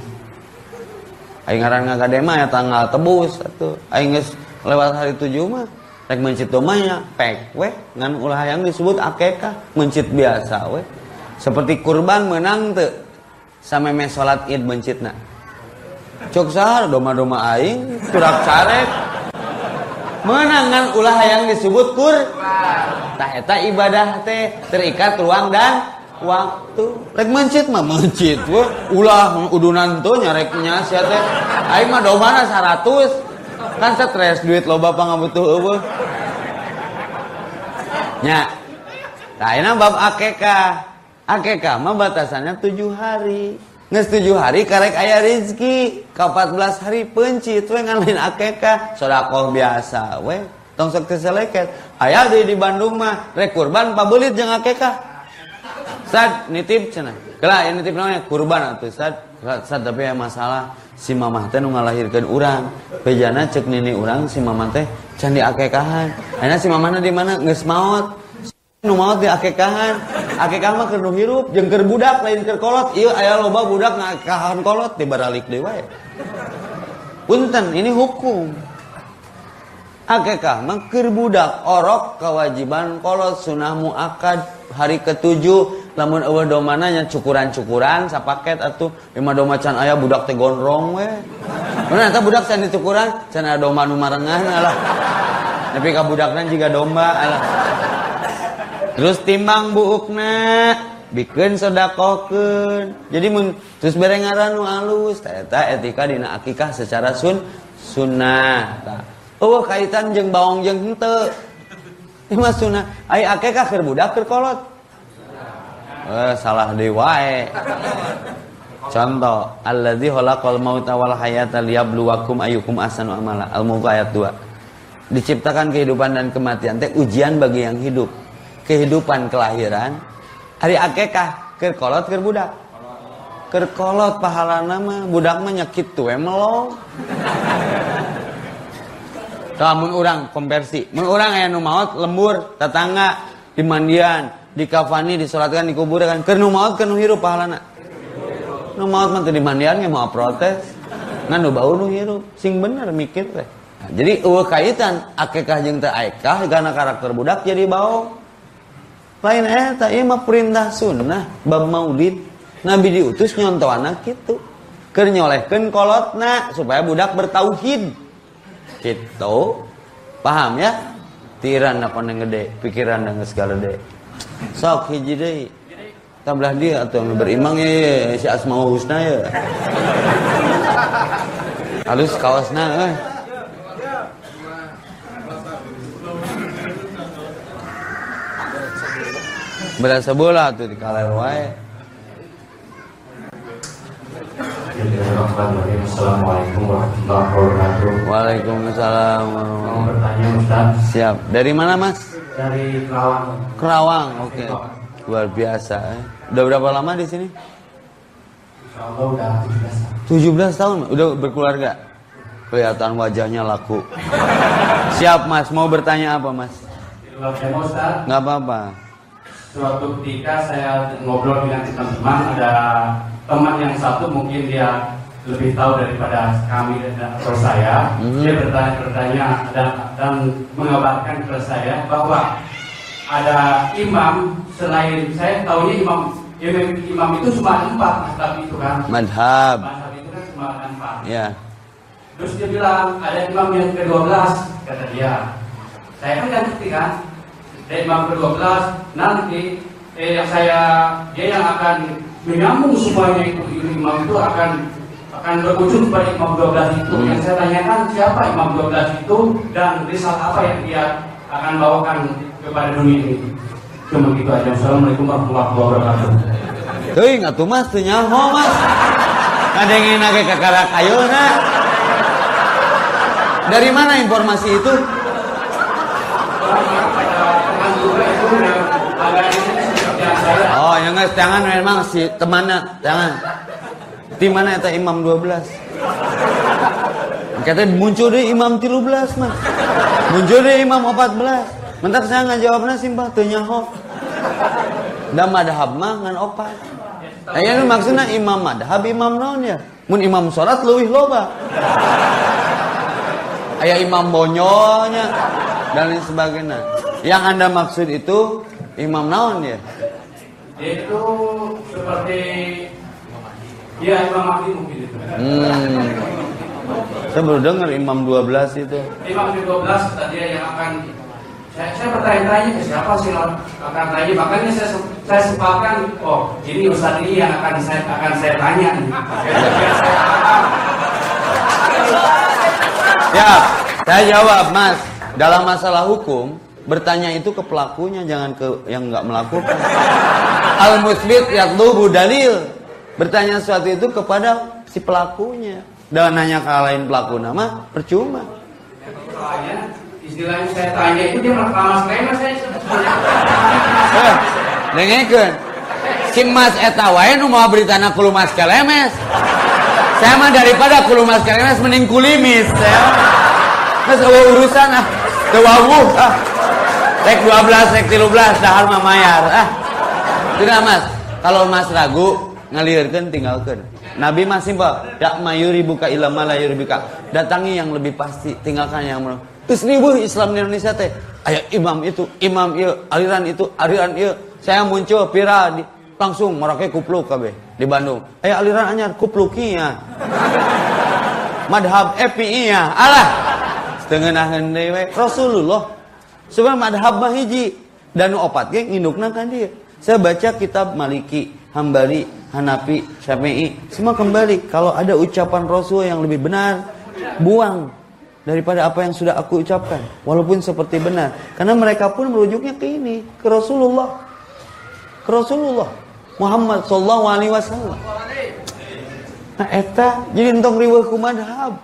Aing ngaran ngagade mah ya tanggal tebus atuh. Aing lewat hari tujuh mah rek mencit domanya pek we ngan ulah yang disebut akekah mencit biasa we. Seperti kurban menang teu sameme salat Id mencitna. Cuk sahar doma-doma aing turak carek. Menang ngan ulah yang disebut kur. Tah eta ibadah teh terikat ruang dan waktu rek mencit mah mencit we ulah udunan tuh nyareknya sia teh aing mah domana 100 kan stres duit loba pangabutuh eueuh nya. Nah ini bab akekah akekah mah batasannya tujuh hari. Nges tujuh hari karek ayah rizki Ke 14 hari pencit we ngalahin akekah Sodakoh biasa we. Tong sok teseleket Ayah di, di Bandung mah Rek kurban pabelit jeung akekah Sad nitip cenah. Ini nitip namanya kurban atuh sad. Tapi masalah si mamah teh nu ngalahirkeun urang. Bejana cek nini urang si mamah teh can diakekahan. Ayeuna si mamahna di mana geus maot. Nu maot di akekahan. Akekah mah keur nu hirup jeung keur budak lain keur kolot. Ieu aya loba budak ngakahan kolot tibaralik deui wae. Punten ini hukum. Akekah mah keur budak orok kewajiban kolot sunah muakad hari ketujuh lamun eueuh domana nya cukuran-cukuran sapaket atuh lima doma can aya budak teh gondrong we. Mun eta budak can dicukuran can aya domba nu marengan alah. Tapi ka budakna domba alah. Terus timbang buukna bikin sodakokeun. Jadi mun terus bere ngaran nu alus eta etika dina akikah secara sun sunnah. Eueuh kaitan jeung baong jeung henteu. Ini mah sunnah. Ai akikah keur budak keur kolot. Eh, salah deui wae. Contoh, alladzi khalaqal mauta wal hayata liyabluwakum ayyukum ahsanu amala. Al-Mulk ayat 2. Diciptakan kehidupan dan kematian teh ujian bagi yang hidup. Kehidupan kelahiran hari akekah keur kolot keur budak. Kolot pahalana mah budak mah nyakit tuh melong. Lamun urang konversi, mun urang aya nu lembur tetangga di mandian, di kafani disolatkan di kubur kan keur nu maot keur nu hirup pahalana. Nu maot mah di mandian ge mau protes. Ngan nu bau nu hirup, sing bener mikir teh. Nah, jadi eueuh kaitan akekah jeung teu karena karakter budak jadi bau. Lain eta ieu mah perintah sunnah bab maulid. Nabi diutus nyontoh anak kitu. Keur nyolehkeun kolotna supaya budak bertauhid. Gitu. Paham ya? Tiran apa yang gede, pikiran yang segala gede. Sok hiji deui. Tablah dia atau berimang ya, si Asmaul Husna ya. Halus kaosna euy. Berasa bola tuh di kaler wae. Assalamualaikum warahmatullahi wabarakatuh. Waalaikumsalam Mau bertanya Ustaz Siap. Dari mana mas? dari Kerawang. Kerawang. Oke. Luar biasa. eh. Udah berapa lama di sini? Insya Allah udah 17 tahun. 17 tahun. Udah berkeluarga. Kelihatan wajahnya laku. Siap mas. Mau bertanya apa mas? Nggak apa-apa. suatu ketika saya ngobrol dengan teman-teman ada teman yang satu mungkin dia lebih tahu daripada kami dan atau saya Mhm. dia bertanya, bertanya dan, dan mengabarkan kepada saya bahwa ada imam selain saya tahunya imam imam, imam itu cuma empat tapi itu kan Madhab. Mazhab itu kan cuma empat Ya. Terus dia bilang ada imam yang ke-12 kata dia. Saya kan ngerti kan. Ada imam ke-12 nanti eh, yang saya dia yang akan menyambung semuanya itu imam itu akan akan berujung pada imam 12 itu. Hmm. Yang saya tanyakan siapa imam 12 itu dan risal apa yang dia akan bawakan kepada dunia ini. Cuma gitu aja. Assalamualaikum warahmatullahi wabarakatuh. Tuh ingat tuh mas, tuh nyaho mas. Lagi ke karak kayu Dari mana informasi itu? Teman juga itu yang agak ini seperti yang saya Nggak jangan memang si temannya, jangan. Di mana eta imam 12? Katanya muncul deh imam 13 mas. Muncul deh imam 14. Mentak saya nggak jawabnya simpel, teu nyaho. Da madhab mah ngan opat. Aya nu maksudna imam madhab imam naon ya? Mun imam salat leuwih loba. Aya imam bonyonya dan lain sebagainya. Yang Anda maksud itu imam naon ya? Itu seperti ya Imam Mahdi mungkin itu. Hmm. Saya baru dengar Imam 12 itu. Imam ke-12 tadi yang akan saya, saya bertanya-tanya ke siapa sih akan tanya makanya saya saya sempatkan oh ini Ustaz ini yang akan saya akan saya tanya. Ya, saya jawab, Mas. Dalam masalah hukum, bertanya itu ke pelakunya, jangan ke yang nggak melakukan. [LAUGHS] Al musbit yatlubu dalil. Bertanya sesuatu itu kepada si pelakunya. Dan nanya ke lain pelaku nama, percuma. Soalnya istilahnya saya tanya itu dia malah saya mas saya Eh. Si Mas eta wae nu mau beritana kulu Mas kelemes. Saya mah daripada kulu Mas kelemes mending kulimis saya. Mas urusan ah. Teu wawuh ah. Rek 12, rek 13 dahar mah mayar ah. Tidak Mas, kalau Mas ragu ngalirkeun tinggalkeun. Nabi mah simpel, dak mayuri buka ilama la yuribika. Datangi yang lebih pasti, tinggalkan yang menurut. Terus ribuh Islam di Indonesia teh. Aya imam itu, imam ieu, aliran itu, aliran ieu. Saya muncul viral di langsung merake kupluk kabeh di Bandung. Aya aliran anyar kuplukinya. Madhab EPI ya. Alah. Setengah deui we Rasulullah. Sebab madhab hiji dan opat ge ngindukna kan dia. Saya baca kitab Maliki, Hambali, Hanafi, Syafi'i, semua kembali kalau ada ucapan Rasul yang lebih benar, buang daripada apa yang sudah aku ucapkan, walaupun seperti benar. Karena mereka pun merujuknya ke ini, ke Rasulullah. Ke Rasulullah Muhammad sallallahu alaihi wasallam. Nah, eta jadi entong riweuh ku madhab.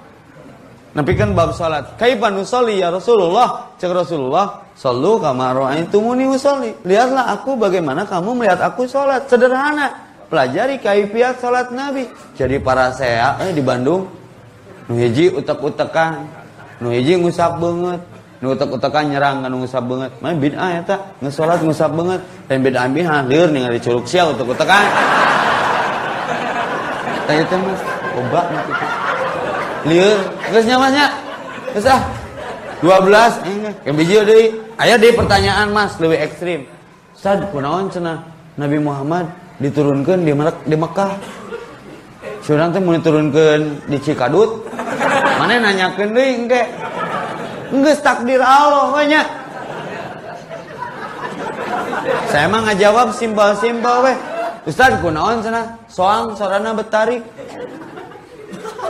Nabi kan bab salat. Kaifa nusolli ya Rasulullah? Cek Rasulullah, "Sallu kama ra'aitumuni usolli." Lihatlah aku bagaimana kamu melihat aku salat. Sederhana. Pelajari kaifiat salat Nabi. Jadi para saya eh, di Bandung nu hiji utek-utekan, nu hiji ngusap banget, nu utek-utekan nyerang kan ngusap banget. Mana bid'ah eta, ngesolat ngusap banget. Dan bid'ah bid'ah lieur ningali curug sia utek-utekan. [LAUGHS] Tanya teh mas, obat mah itu. Lieur, geus nya mas nya. Geus ah. 12 enggak. Yang biji deui. Aya deui pertanyaan mas lebih ekstrim. Ustaz, kunaon cenah Nabi Muhammad diturunkeun di Mek- di Mekah. Surang teh mau diturunkeun di Cikadut. Mana nanyakeun deui engke. Geus takdir Allah we nya. Saya mah ngajawab simpel-simpel weh. Ustaz kunaon cenah? Soang sorana betarik.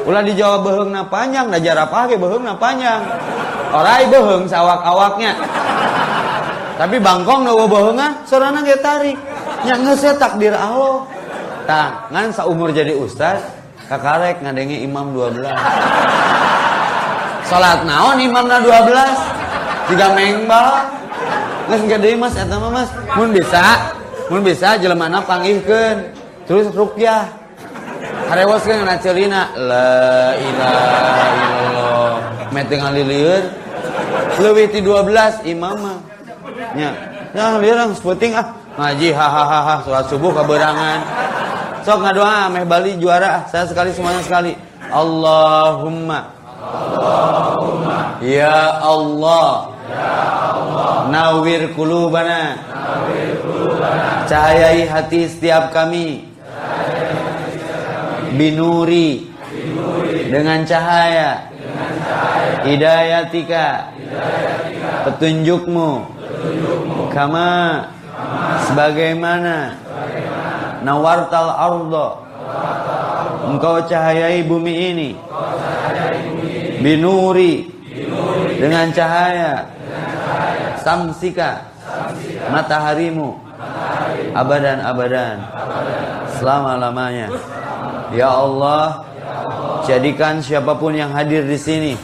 Ulah dijawab beheungna panjang, da jarapah ge beheungna panjang. Orai beheung sawak-awaknya. Tapi bangkong nu beheungan sorana ge tarik. Nya geus takdir Allah. Tah, ngan saumur jadi ustaz, kakarek ngadenge imam 12 salat naon imamna 12 tiga mengbal geus gede mas eta mas mun bisa mun bisa jelemana panggihkeun terus rukyah harewaskeun ngana ceulina la ilaha illallah. Mete ngalilieur leuwih ti 12 imam mah nya ya lieur seputing ah. Ngaji hahaha sholat subuh keberangan sok ngadoa meh Bali juara saya sekali semuanya sekali. Allahumma. Allahumma. Ya Allah. Ya Allah nawir kulubana. Nawir kulubana. Cahayai hati setiap kami binuri. Dengan cahaya. Hidayatika. Petunjukmu. Kama. Sebagaimana. Nawartal ardo. Engkau cahayai bumi ini. Binuri. Dengan cahaya. Samsika. Mataharimu. Abadan abadan selama-lamanya ya Allah jadikan siapa pun yang hadir di sini.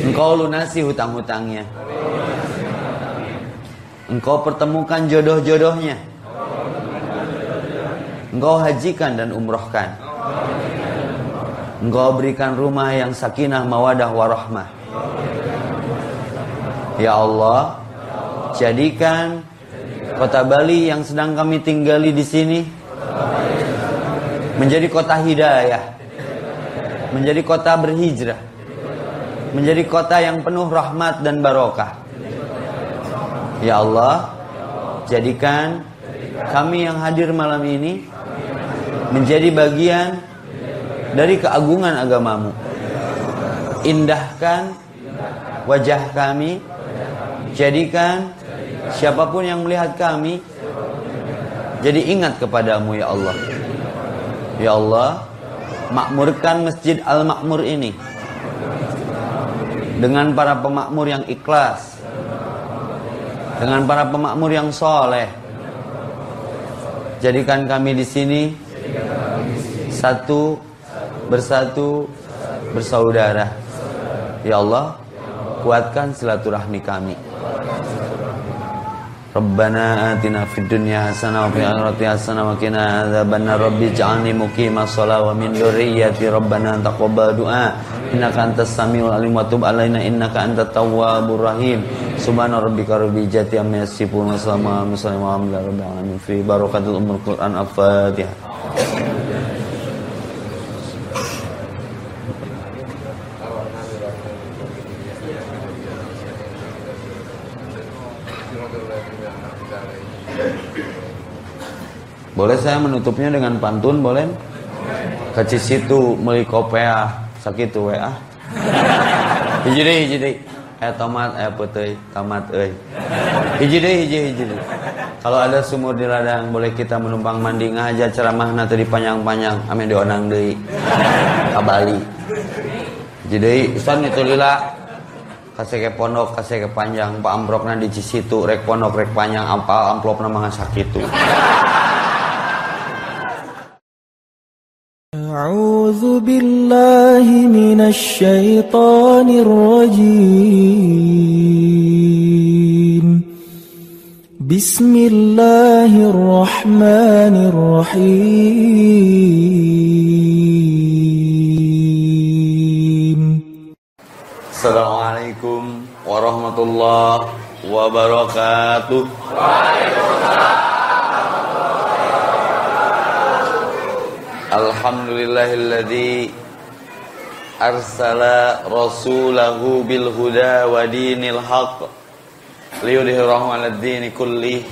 Engkau lunasi hutang-hutangnya. Engkau pertemukan jodoh-jodohnya. Engkau hajikan dan umrohkan. Engkau berikan rumah yang sakinah mawadah warahmah. Ya Allah jadikan kota Bali yang sedang kami tinggali di sini menjadi kota hidayah menjadi kota berhijrah menjadi kota yang penuh rahmat dan barokah ya Allah jadikan kami yang hadir malam ini menjadi bagian dari keagungan agamamu. Indahkan wajah kami, jadikan siapa pun yang melihat kami jadi ingat kepadamu ya Allah. Ya Allah, makmurkan Masjid Al-Makmur ini dengan para pemakmur yang ikhlas, dengan para pemakmur yang soleh. Jadikan kami di sini satu bersatu bersaudara. Ya Allah, kuatkan silaturahmi kami. Rabbana atina fid dunya hasanah wa fil akhirati hasanah wa qina adzabannar rabbi ij'alni muqimas shalah wa min dzurriyyati rabbana taqabbal du'a innaka antas samiul alim wa alaina innaka antat tawwabur rahim subhana rabbika rabbil izzati amma yasifun wa salamun alal alamin fi barakatul umur quran Boleh saya menutupnya dengan pantun, boleh? Ke situ meuli kopea sakitu we ah. [LAUGHS] Hiji deui hiji deui. Eh tomat eh putih, tomat euy. Hiji deui hiji hiji deui. Kalau ada sumur di ladang boleh kita menumpang mandi ngaja ceramahna tadi panjang-panjang ame dionang deui. Ka Bali. Hiji deui isan itu lila kasih ke pondok kasih ke panjang pak amplopna di situ rek pondok rek panjang apa amplopna mah sakitu أعوذ بالله من الشيطان الرجيم. بسم الله الرحمن الرحيم. السلام عليكم ورحمة الله وبركاته. وعليكم السلام Alhamdulillahilladzi arsala rasulahu bil huda wa dinil haq liyudhhirahu 'alad dini kulli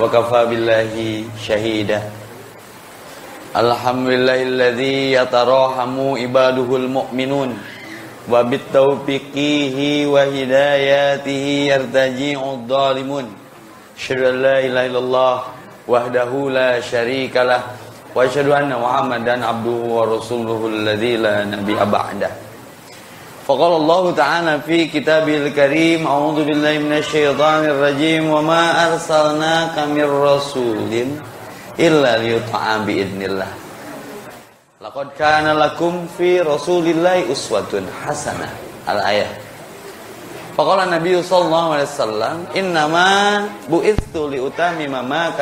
wa kafa billahi syahida Alhamdulillahilladzi yatarahamu ibaduhul mu'minun wa bitaufiqihi wa hidayatihi yartaji'ud dhalimun la ilaha illallah wahdahu la syarikalah wa asyhadu anna Muhammadan abduhu wa rasuluhu alladzi la nabiyya ba'dah. Faqala Allah Ta'ala fi kitabil karim a'udzu billahi minasy syaithanir rajim wa ma arsalnaka mir rasulin illa liyuta'a bi idnillah. Laqad kana fi Rasulillahi uswatun hasanah. Al-ayah. Faqala Nabi sallallahu alaihi wasallam, "Innama bu'itstu li utamima ma